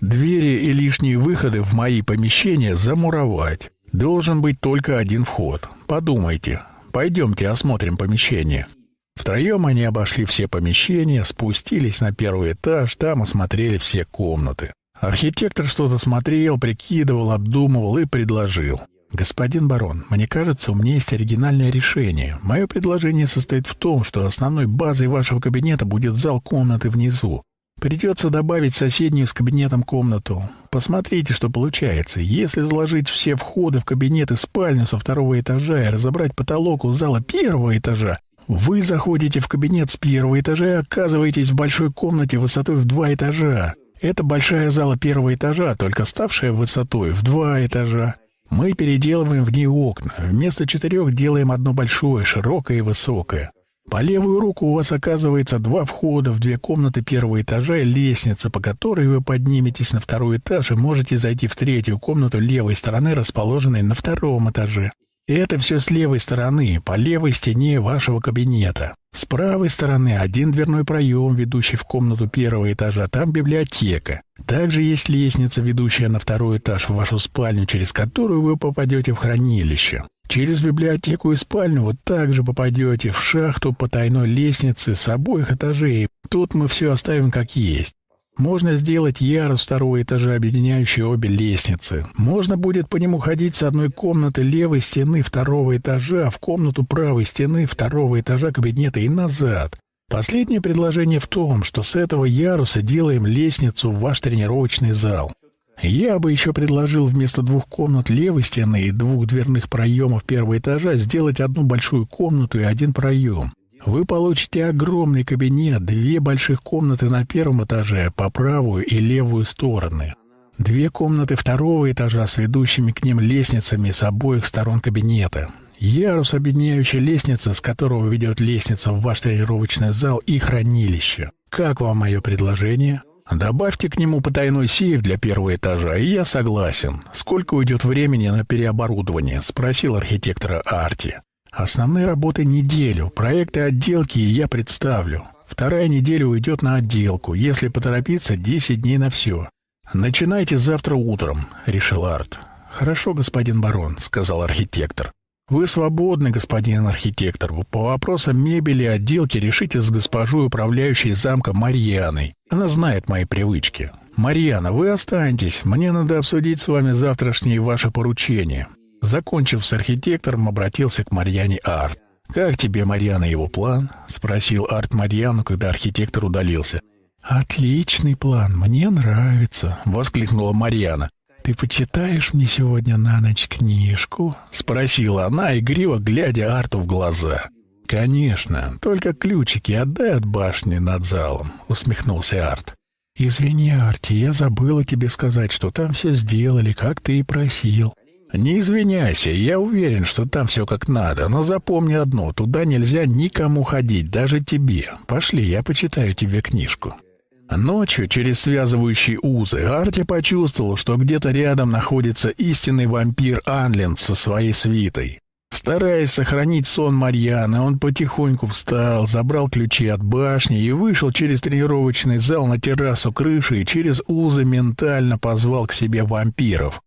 Двери и лишние выходы в мои помещения замуровать. Должен быть только один вход. Подумайте. Пойдемте осмотрим помещение. Втроем они обошли все помещения, спустились на первый этаж, там осмотрели все комнаты. Архитектор что-то смотрел, прикидывал, обдумывал и предложил. «Господин барон, мне кажется, у меня есть оригинальное решение. Мое предложение состоит в том, что основной базой вашего кабинета будет зал комнаты внизу. Придется добавить соседнюю с кабинетом комнату. Посмотрите, что получается. Если заложить все входы в кабинет и спальню со второго этажа и разобрать потолок у зала первого этажа, вы заходите в кабинет с первого этажа и оказываетесь в большой комнате высотой в два этажа. Это большая зала первого этажа, только ставшая высотой в два этажа. Мы переделываем в ней окна. Вместо четырех делаем одно большое, широкое и высокое. По левую руку у вас оказывается два входа в две комнаты первого этажа и лестница, по которой вы подниметесь на второй этаж и можете зайти в третью комнату левой стороны, расположенной на втором этаже. Это все с левой стороны, по левой стене вашего кабинета. С правой стороны один дверной проем, ведущий в комнату первого этажа, там библиотека. Также есть лестница, ведущая на второй этаж в вашу спальню, через которую вы попадете в хранилище. Через библиотеку и спальню вы также попадете в шахту потайной лестницы с обоих этажей. Тут мы все оставим как есть. Можно сделать ярус второго этажа, объединяющий обе лестницы. Можно будет по нему ходить с одной комнаты левой стены второго этажа в комнату правой стены второго этажа кабинета и назад. Последнее предложение в том, что с этого яруса делаем лестницу в ваш тренировочный зал. Я бы еще предложил вместо двух комнат левой стены и двух дверных проемов первого этажа сделать одну большую комнату и один проем. Вы получите огромный кабинет, две больших комнаты на первом этаже по правую и левую стороны. Две комнаты второго этажа с ведущими к ним лестницами с обоих сторон кабинета. Ярус, объединяющий лестница, с которого ведет лестница в ваш тренировочный зал и хранилище. Как вам мое предложение? Добавьте к нему потайной сейф для первого этажа, и я согласен. Сколько уйдет времени на переоборудование? Спросил архитектора Арти. Основные работы неделю, проекты отделки я представлю. Вторая неделя уйдет на отделку, если поторопиться, 10 дней на все. Начинайте завтра утром, решил Арт. Хорошо, господин барон, сказал архитектор. Вы свободны, господин архитектор. По вопросам мебели и отделки решите с госпожой управляющей замка Марьяной. Она знает мои привычки. Марьяна, вы останьтесь. Мне надо обсудить с вами завтрашние ваши поручения. Закончив с архитектором, обратился к Марьяне Арт. «Как тебе, Марьяна, его план?» — спросил Арт Марьяну, когда архитектор удалился. «Отличный план, мне нравится», — воскликнула Марьяна. «Ты почитаешь мне сегодня на ночь книжку?» — спросила она, игриво глядя Арту в глаза. «Конечно, только ключики отдай от башни над залом», — усмехнулся Арт. «Извини, Арти, я забыла тебе сказать, что там все сделали, как ты и просил». «Не извиняйся, я уверен, что там все как надо, но запомни одно, туда нельзя никому ходить, даже тебе. Пошли, я почитаю тебе книжку». Ночью через связывающие узы Арти почувствовал, что где-то рядом находится истинный вампир Анлин со своей свитой. Стараясь сохранить сон Марьяны, он потихоньку встал, забрал ключи от башни и вышел через тренировочный зал на террасу крыши и через узы ментально позвал к себе вампиров.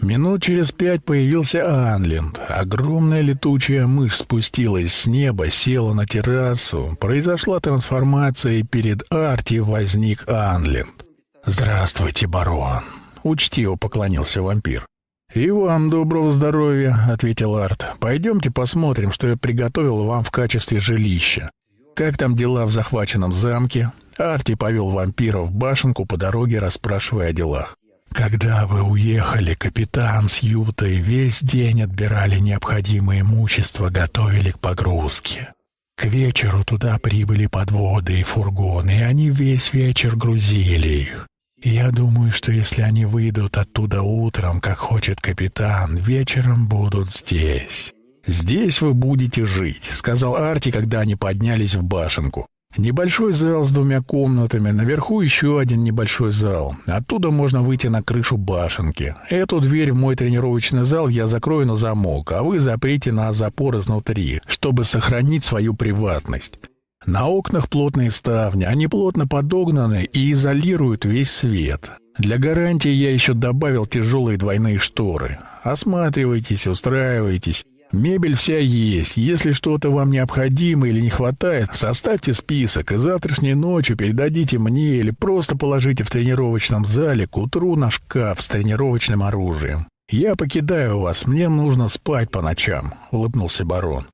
Минут через пять появился Анлинд. Огромная летучая мышь спустилась с неба, села на террасу. Произошла трансформация, и перед Арти возник Анлинд. «Здравствуйте, барон!» — учтиво поклонился вампир. «И вам доброго здоровья», — ответил Арт. «Пойдемте посмотрим, что я приготовил вам в качестве жилища. Как там дела в захваченном замке?» Арти повел вампира в башенку по дороге, расспрашивая о делах. Когда вы уехали, капитан с Ютой весь день отбирали необходимое имущество, готовили к погрузке. К вечеру туда прибыли подводы и фургоны, и они весь вечер грузили их. И я думаю, что если они выйдут оттуда утром, как хочет капитан, вечером будут здесь. «Здесь вы будете жить», — сказал Арти, когда они поднялись в башенку. Небольшой зал с двумя комнатами, наверху еще один небольшой зал. Оттуда можно выйти на крышу башенки. Эту дверь в мой тренировочный зал я закрою на замок, а вы заприте на запор изнутри, чтобы сохранить свою приватность. На окнах плотные ставни, они плотно подогнаны и изолируют весь свет. Для гарантии я еще добавил тяжелые двойные шторы. Осматривайтесь, устраивайтесь. Мебель вся есть. Если что-то вам необходимо или не хватает, составьте список и завтрашней ночью передадите мне или просто положите в тренировочном зале к утру на шкаф с тренировочным оружием. Я покидаю вас, мне нужно спать по ночам, улыбнулся барон.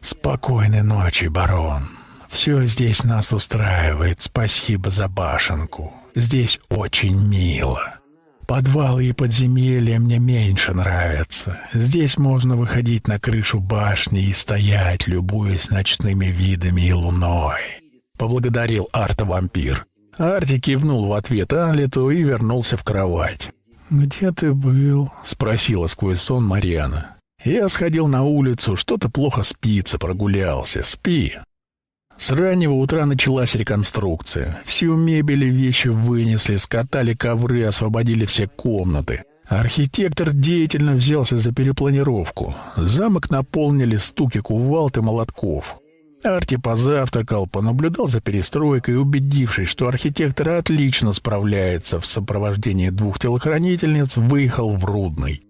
Спокойной ночи, барон. Все здесь нас устраивает. Спасибо за башенку. Здесь очень мило. Подвалы и подземелья мне меньше нравятся. Здесь можно выходить на крышу башни и стоять, любуясь ночными видами и луной. Поблагодарил Арта вампир. Арти кивнул в ответ Анлету и вернулся в кровать. «Где ты был?» — спросила сквозь сон Марьяна. «Я сходил на улицу, что-то плохо спится, прогулялся. Спи». С раннего утра началась реконструкция. Всю мебель и вещи вынесли, скатали ковры, освободили все комнаты. Архитектор деятельно взялся за перепланировку. Замок наполнили стуки кувалд и молотков. Арти позавтракал, понаблюдал за перестройкой убедившись, что архитектор отлично справляется в сопровождении двух телохранительниц, выехал в Рудный.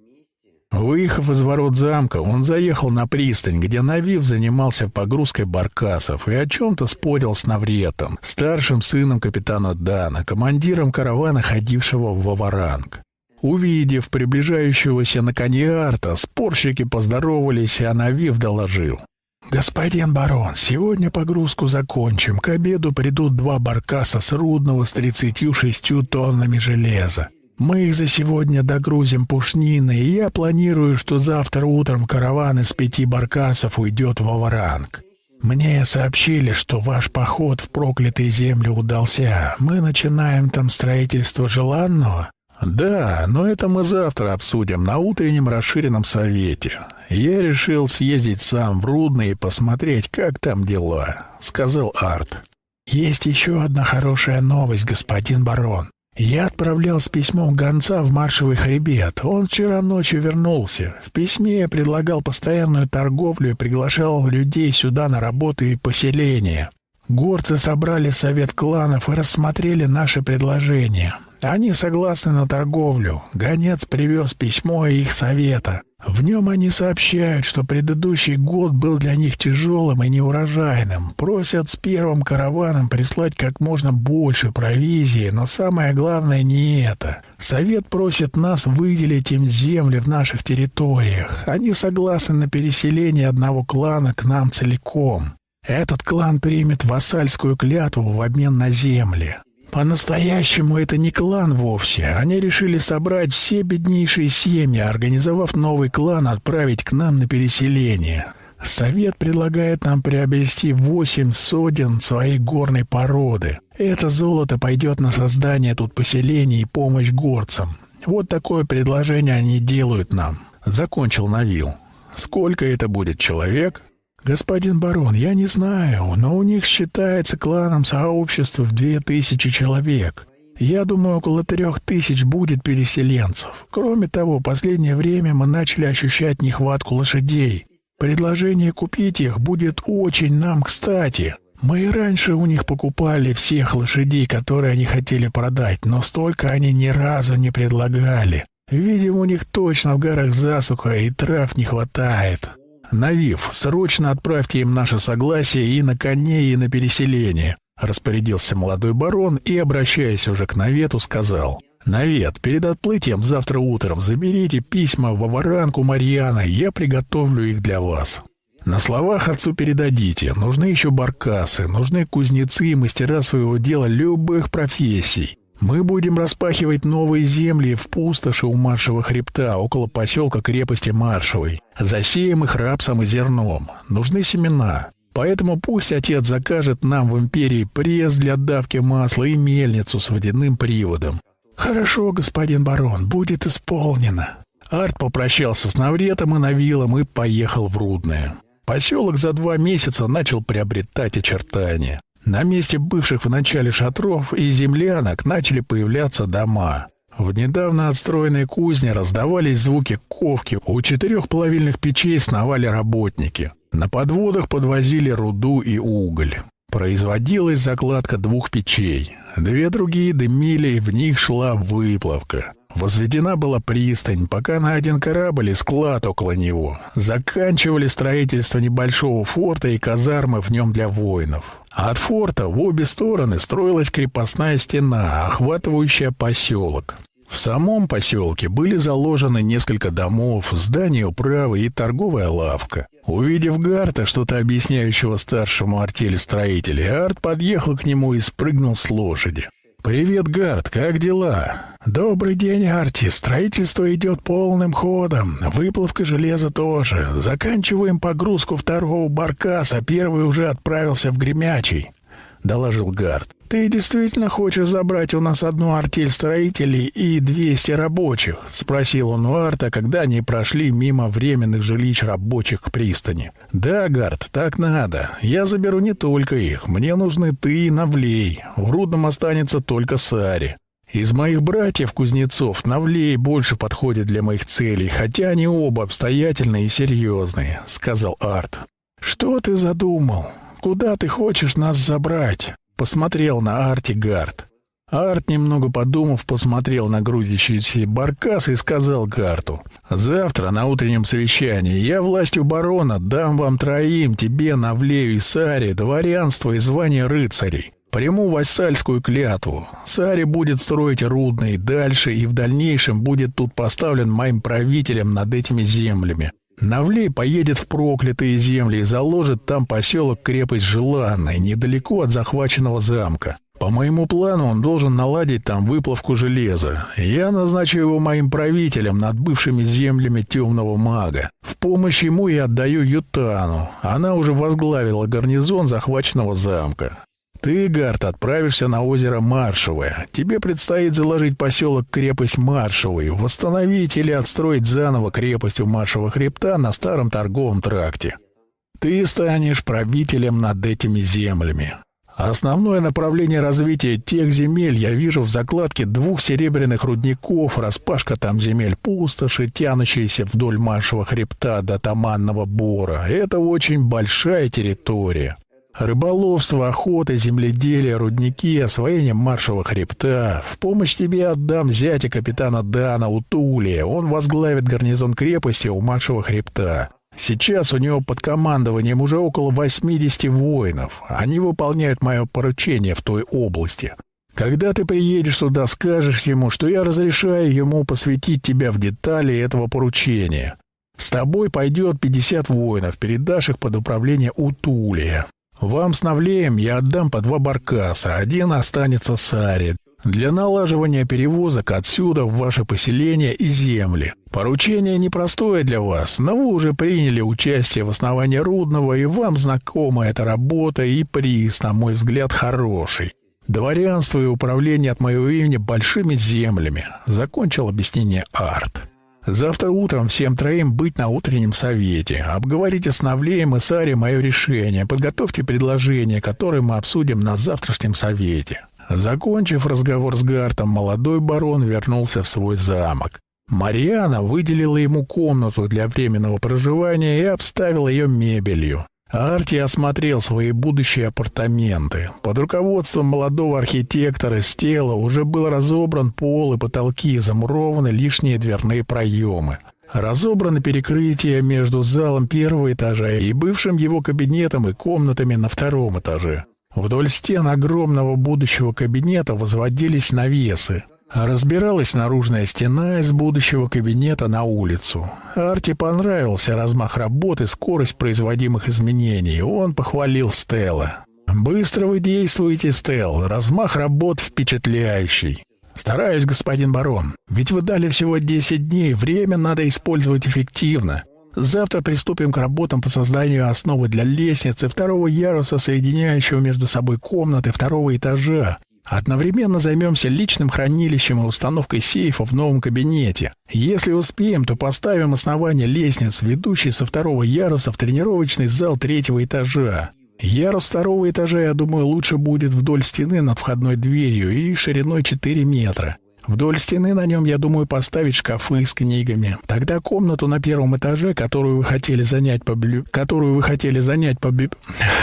Выехав из ворот замка, он заехал на пристань, где Навив занимался погрузкой баркасов и о чем-то спорил с Навретом, старшим сыном капитана Дана, командиром каравана, ходившего в Ваваранг. Увидев приближающегося на коне Арта, спорщики поздоровались, а Навив доложил. «Господин барон, сегодня погрузку закончим. К обеду придут два баркаса с Рудного с тридцатью шестью тоннами железа. Мы их за сегодня догрузим пушниной, и я планирую, что завтра утром караван из пяти баркасов уйдет в Аваранг. Мне сообщили, что ваш поход в проклятые земли удался. Мы начинаем там строительство желанного. Да, но это мы завтра обсудим на утреннем расширенном совете. Я решил съездить сам в Рудный и посмотреть, как там дела, сказал Арт. Есть еще одна хорошая новость, господин барон. Я отправлял с письмом гонца в маршевый хребет. Он вчера ночью вернулся. В письме я предлагал постоянную торговлю и приглашал людей сюда на работу и поселение. Горцы собрали совет кланов и рассмотрели наши предложения. Они согласны на торговлю. Гонец привез письмо их совета. В нем они сообщают, что предыдущий год был для них тяжелым и неурожайным. Просят с первым караваном прислать как можно больше провизии, но самое главное не это. Совет просит нас выделить им земли в наших территориях. Они согласны на переселение одного клана к нам целиком. Этот клан примет вассальскую клятву в обмен на земли. По-настоящему это не клан вовсе. Они решили собрать все беднейшие семьи, организовав новый клан, отправить к нам на переселение. Совет предлагает нам приобрести восемь сотен своей горной породы. Это золото пойдет на создание тут поселений и помощь горцам. Вот такое предложение они делают нам. Закончил Навил. Сколько это будет человек? «Господин барон, я не знаю, но у них считается кланом сообщества в две тысячи человек. Я думаю, около трех тысяч будет переселенцев. Кроме того, последнее время мы начали ощущать нехватку лошадей. Предложение купить их будет очень нам кстати. Мы и раньше у них покупали всех лошадей, которые они хотели продать, но столько они ни разу не предлагали. Видимо, у них точно в горах засуха и трав не хватает. «Навив, срочно отправьте им наше согласие и на коне, и на переселение», — распорядился молодой барон и, обращаясь уже к Навету, сказал. «Навет, перед отплытием завтра утром заберите письма в Аваранку Марьяна, я приготовлю их для вас». На словах отцу передадите. Нужны еще баркасы, нужны кузнецы и мастера своего дела любых профессий. Мы будем распахивать новые земли в пустоши у Маршевого хребта, около поселка крепости Маршевой. Засеем их рапсом и зерном. Нужны семена. Поэтому пусть отец закажет нам в империи пресс для давки масла и мельницу с водяным приводом. Хорошо, господин барон, будет исполнено. Арт попрощался с Навретом и Навилом и поехал в Рудное. Поселок за два месяца начал приобретать очертания. На месте бывших в начале шатров и землянок начали появляться дома. В недавно отстроенной кузне раздавались звуки ковки, у четырех плавильных печей сновали работники. На подводах подвозили руду и уголь. Производилась закладка двух печей. Две другие дымили, и в них шла выплавка. Возведена была пристань, пока на один корабль и склад около него. Заканчивали строительство небольшого форта и казармы в нем для воинов. А от форта в обе стороны строилась крепостная стена, охватывающая поселок. В самом поселке были заложены несколько домов, здание управы и торговая лавка. Увидев Гарта, что-то объясняющего старшему артели строителей, Арт подъехал к нему и спрыгнул с лошади. «Привет, Гард, как дела?» «Добрый день, Арти. Строительство идет полным ходом. Выплавка железа тоже. Заканчиваем погрузку второго баркаса. Первый уже отправился в Гремячий», — доложил Гард. «Ты действительно хочешь забрать у нас одну артель строителей и двести рабочих?» — спросил он у Арта, когда они прошли мимо временных жилищ рабочих к пристани. «Да, Гард, так надо. Я заберу не только их. Мне нужны ты и Навлей. В Рудном останется только Сари. Из моих братьев-кузнецов Навлей больше подходит для моих целей, хотя они оба обстоятельные и серьезные», — сказал Арт. «Что ты задумал? Куда ты хочешь нас забрать?» посмотрел на Арти Гард. Арт, немного подумав, посмотрел на грузящийся баркас и сказал Гарту, «Завтра на утреннем совещании я властью барона дам вам троим, тебе, Навлею и Саре, дворянство и звание рыцарей. Приму вассальскую клятву. Сари будет строить рудный дальше и в дальнейшем будет тут поставлен моим правителем над этими землями. Навлей поедет в проклятые земли и заложит там поселок-крепость Желанной, недалеко от захваченного замка. По моему плану он должен наладить там выплавку железа. Я назначу его моим правителем над бывшими землями темного мага. В помощь ему я отдаю Ютану. Она уже возглавила гарнизон захваченного замка. Ты, Гарт, отправишься на озеро Маршевое. Тебе предстоит заложить поселок-крепость Маршевый, восстановить или отстроить заново крепость у Маршевого хребта на старом торговом тракте. Ты станешь правителем над этими землями. Основное направление развития тех земель я вижу в закладке двух серебряных рудников, распашка там земель пустоши, тянущиеся вдоль Маршевого хребта до Таманного бора. Это очень большая территория. Рыболовство, охота, земледелие, рудники, освоение маршевого хребта. В помощь тебе отдам зятя капитана Дана Утулия. Он возглавит гарнизон крепости у маршевого хребта. Сейчас у него под командованием уже около 80 воинов. Они выполняют мое поручение в той области. Когда ты приедешь туда, скажешь ему, что я разрешаю ему посвятить тебя в детали этого поручения. С тобой пойдет 50 воинов, передашь их под управление Утулия. Вам с Навлеем я отдам по два баркаса, один останется Саре, для налаживания перевозок отсюда в ваше поселение и земли. Поручение непростое для вас, но вы уже приняли участие в основании Рудного, и вам знакома эта работа, и приз, на мой взгляд, хороший. Дворянство и управление от моего имени большими землями. Закончил объяснение Арт. Завтра утром всем троим быть на утреннем совете. Обговорите с Навлеем и Саре мое решение. Подготовьте предложение, которое мы обсудим на завтрашнем совете. Закончив разговор с Гартом, молодой барон вернулся в свой замок. Мариана выделила ему комнату для временного проживания и обставила ее мебелью. Арти осмотрел свои будущие апартаменты. Под руководством молодого архитектора с тела уже был разобран пол и потолки, замурованы лишние дверные проемы. Разобраны перекрытия между залом первого этажа и бывшим его кабинетом и комнатами на втором этаже. Вдоль стен огромного будущего кабинета возводились навесы. Разбиралась наружная стена из будущего кабинета на улицу. Арти понравился размах работы, скорость производимых изменений. Он похвалил Стелла. «Быстро вы действуете, Стелл. Размах работ впечатляющий». «Стараюсь, господин барон. Ведь вы дали всего 10 дней. Время надо использовать эффективно. Завтра приступим к работам по созданию основы для лестницы второго яруса, соединяющего между собой комнаты второго этажа. Одновременно займемся личным хранилищем и установкой сейфа в новом кабинете. Если успеем, то поставим основание лестниц, ведущей со второго яруса в тренировочный зал третьего этажа. Ярус второго этажа, я думаю, лучше будет вдоль стены над входной дверью и шириной 4 метра. Вдоль стены на нем, я думаю, поставить шкафы с книгами. Тогда комнату на первом этаже, которую вы хотели занять по бли... которую вы хотели занять по биб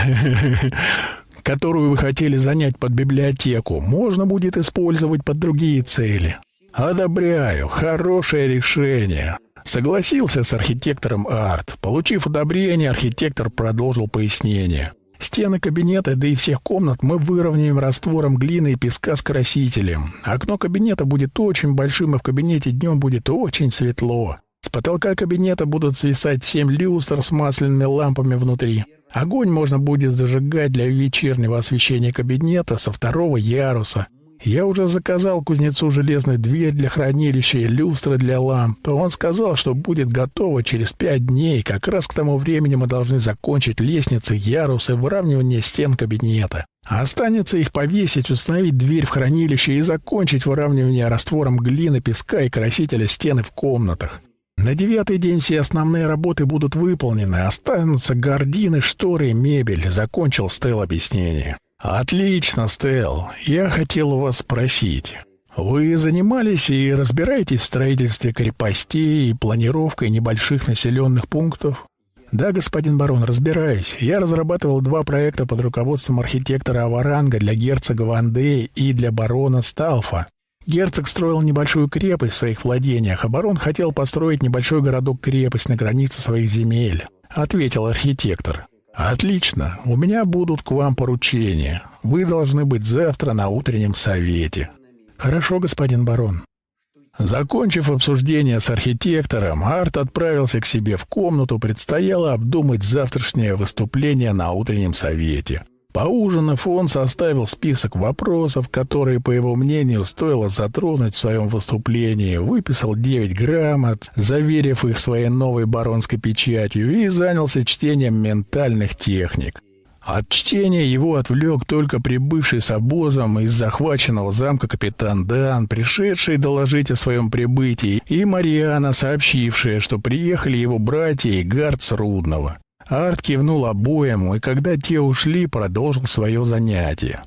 которую вы хотели занять под библиотеку, можно будет использовать под другие цели. Одобряю, хорошее решение. Согласился с архитектором Арт. Получив одобрение, архитектор продолжил пояснение. Стены кабинета, да и всех комнат мы выровняем раствором глины и песка с красителем. Окно кабинета будет очень большим, и в кабинете днем будет очень светло. С потолка кабинета будут свисать семь люстр с масляными лампами внутри. Огонь можно будет зажигать для вечернего освещения кабинета со второго яруса. Я уже заказал кузнецу железную дверь для хранилища и люстры для ламп. Он сказал, что будет готово через пять дней. Как раз к тому времени мы должны закончить лестницы, ярусы, выравнивание стен кабинета. Останется их повесить, установить дверь в хранилище и закончить выравнивание раствором глины, песка и красителя стены в комнатах. На девятый день все основные работы будут выполнены, останутся гардины, шторы мебель, закончил Стел объяснение. Отлично, Стел. Я хотел у вас спросить. Вы занимались и разбираетесь в строительстве крепостей и планировкой небольших населенных пунктов? Да, господин барон, разбираюсь. Я разрабатывал два проекта под руководством архитектора Аваранга для герцога Ванде и для барона Сталфа. Герцог строил небольшую крепость в своих владениях, а барон хотел построить небольшой городок-крепость на границе своих земель, ответил архитектор. Отлично, у меня будут к вам поручения. Вы должны быть завтра на утреннем совете. Хорошо, господин барон. Закончив обсуждение с архитектором, Арт отправился к себе в комнату, предстояло обдумать завтрашнее выступление на утреннем совете. Поужинав, он составил список вопросов, которые, по его мнению, стоило затронуть в своем выступлении, выписал 9 грамот, заверив их своей новой баронской печатью, и занялся чтением ментальных техник. От чтения его отвлек только прибывший с обозом из захваченного замка капитан Дан, пришедший доложить о своем прибытии, и Мариана, сообщившая, что приехали его братья и Гард с Рудного. Арт кивнул обоим, и когда те ушли, продолжил свое занятие.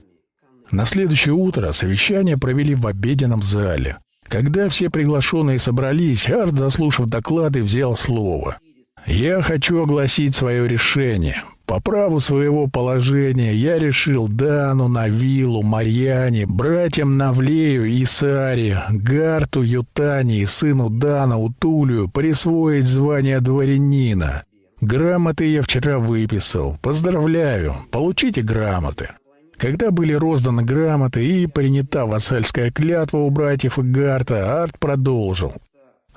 На следующее утро совещание провели в обеденном зале. Когда все приглашенные собрались, Арт, заслушав доклады, взял слово. «Я хочу огласить свое решение. По праву своего положения я решил Дану, Навилу, Марьяне, братьям Навлею и Саре, Гарту, Ютане и сыну Дана, Утулию присвоить звание дворянина. Грамоты я вчера выписал. Поздравляю, получите грамоты. Когда были розданы грамоты и принята вассальская клятва у братьев Игарта, Арт продолжил.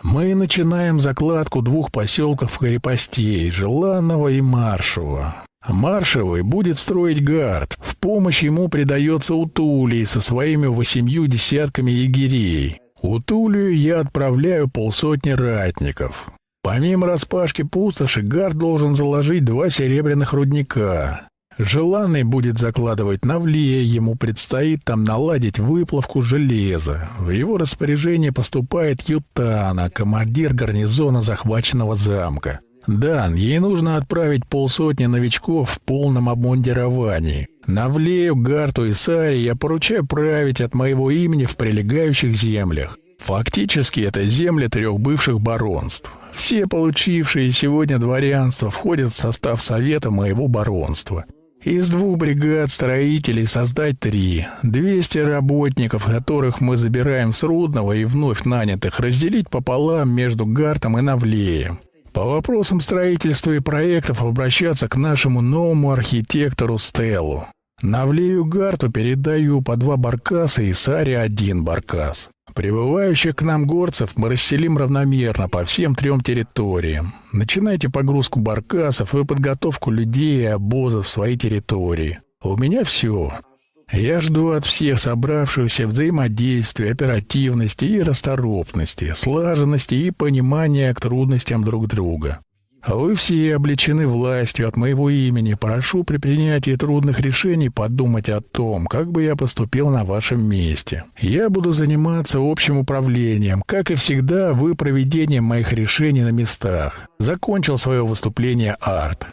Мы начинаем закладку двух поселков крепостей, Желанного и Маршева. Маршевый будет строить гард. В помощь ему придается Утулий со своими восемью десятками егерей. Утулию я отправляю полсотни ратников. Помимо распашки пустоши, Гард должен заложить два серебряных рудника. Желанный будет закладывать навлие, ему предстоит там наладить выплавку железа. В его распоряжение поступает Ютана, командир гарнизона захваченного замка. Дан, ей нужно отправить полсотни новичков в полном обмундировании. Навлею, Гарту и Саре я поручаю править от моего имени в прилегающих землях. Фактически это земли трех бывших баронств. Все получившие сегодня дворянство входят в состав совета моего баронства. Из двух бригад строителей создать три. Двести работников, которых мы забираем с Рудного и вновь нанятых, разделить пополам между Гартом и Навлеем. По вопросам строительства и проектов обращаться к нашему новому архитектору Стеллу. Навлею Гарту передаю по два баркаса и Саре один баркас. Прибывающих к нам горцев мы расселим равномерно по всем трем территориям. Начинайте погрузку баркасов и подготовку людей и обозов в свои территории. У меня все. Я жду от всех собравшихся взаимодействия, оперативности и расторопности, слаженности и понимания к трудностям друг друга. А вы все облечены властью от моего имени. Прошу при принятии трудных решений подумать о том, как бы я поступил на вашем месте. Я буду заниматься общим управлением, как и всегда, вы проведением моих решений на местах. Закончил свое выступление Арт.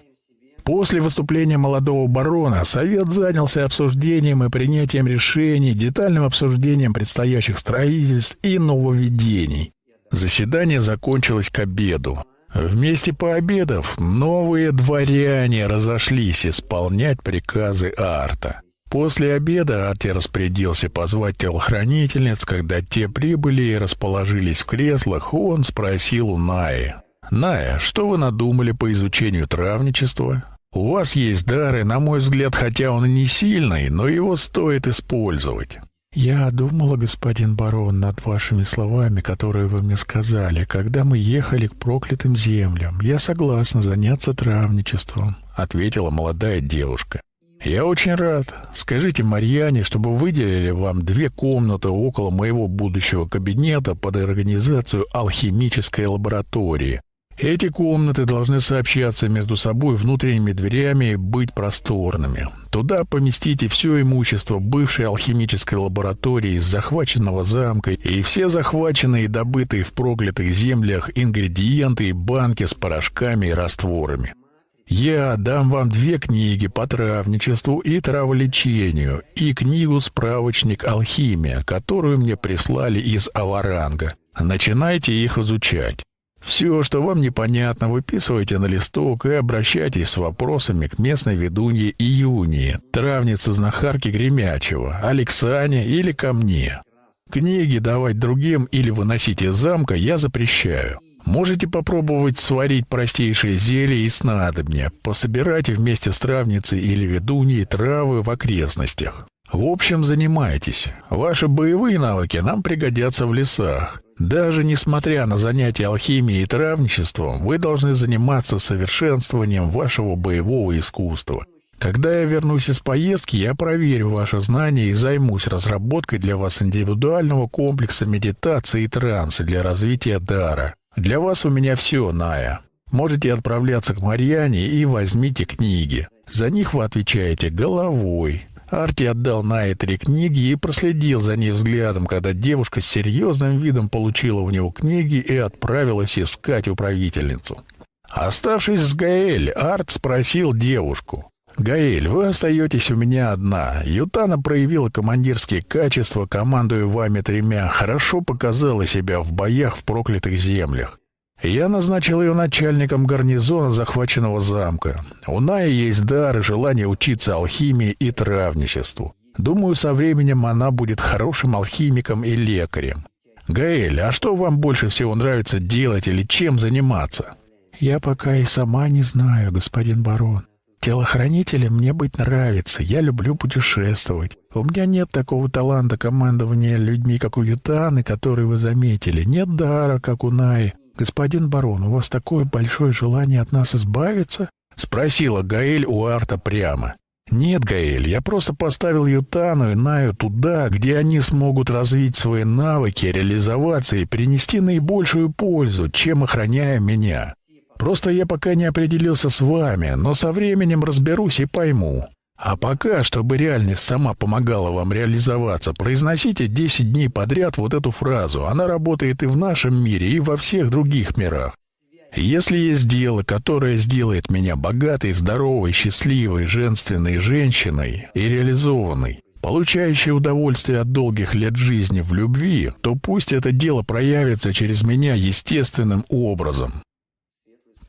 После выступления молодого барона совет занялся обсуждением и принятием решений, детальным обсуждением предстоящих строительств и нововведений. Заседание закончилось к обеду. Вместе пообедав, новые дворяне разошлись исполнять приказы Арта. После обеда Арти распорядился позвать телохранительниц, когда те прибыли и расположились в креслах, он спросил у Наи. «Ная, что вы надумали по изучению травничества? У вас есть дары, на мой взгляд, хотя он и не сильный, но его стоит использовать. «Я думала, господин барон, над вашими словами, которые вы мне сказали, когда мы ехали к проклятым землям. Я согласна заняться травничеством», — ответила молодая девушка. «Я очень рад. Скажите Марьяне, чтобы выделили вам две комнаты около моего будущего кабинета под организацию алхимической лаборатории. Эти комнаты должны сообщаться между собой внутренними дверями и быть просторными. Туда поместите все имущество бывшей алхимической лаборатории из захваченного замка и все захваченные и добытые в проклятых землях ингредиенты и банки с порошками и растворами. Я дам вам две книги по травничеству и траволечению и книгу-справочник «Алхимия», которую мне прислали из Аваранга. Начинайте их изучать. Все, что вам непонятно, выписывайте на листок и обращайтесь с вопросами к местной ведунье Июнии, травнице знахарки Гремячего, Алексане или ко мне. Книги давать другим или выносить из замка я запрещаю. Можете попробовать сварить простейшие зелья и снадобья, пособирать вместе с травницей или ведуньей травы в окрестностях. В общем, занимайтесь. Ваши боевые навыки нам пригодятся в лесах. Даже несмотря на занятия алхимией и травничеством, вы должны заниматься совершенствованием вашего боевого искусства. Когда я вернусь из поездки, я проверю ваши знания и займусь разработкой для вас индивидуального комплекса медитации и транса для развития дара. Для вас у меня все, Ная. Можете отправляться к Марьяне и возьмите книги. За них вы отвечаете головой. Арти отдал Нае три книги и проследил за ней взглядом, когда девушка с серьезным видом получила у него книги и отправилась искать управительницу. Оставшись с Гаэль, Арт спросил девушку. «Гаэль, вы остаетесь у меня одна. Ютана проявила командирские качества, командуя вами тремя, хорошо показала себя в боях в проклятых землях. Я назначил ее начальником гарнизона захваченного замка. У Наи есть дар и желание учиться алхимии и травничеству. Думаю, со временем она будет хорошим алхимиком и лекарем. Гаэль, а что вам больше всего нравится делать или чем заниматься? Я пока и сама не знаю, господин барон. Телохранителем мне быть нравится, я люблю путешествовать. У меня нет такого таланта командования людьми, как у Ютаны, который вы заметили. Нет дара, как у Наи. «Господин барон, у вас такое большое желание от нас избавиться?» — спросила Гаэль у Арта прямо. «Нет, Гаэль, я просто поставил Ютану и Наю туда, где они смогут развить свои навыки, реализоваться и принести наибольшую пользу, чем охраняя меня. Просто я пока не определился с вами, но со временем разберусь и пойму. А пока, чтобы реальность сама помогала вам реализоваться, произносите 10 дней подряд вот эту фразу. Она работает и в нашем мире, и во всех других мирах. Если есть дело, которое сделает меня богатой, здоровой, счастливой, женственной женщиной и реализованной, получающей удовольствие от долгих лет жизни в любви, то пусть это дело проявится через меня естественным образом.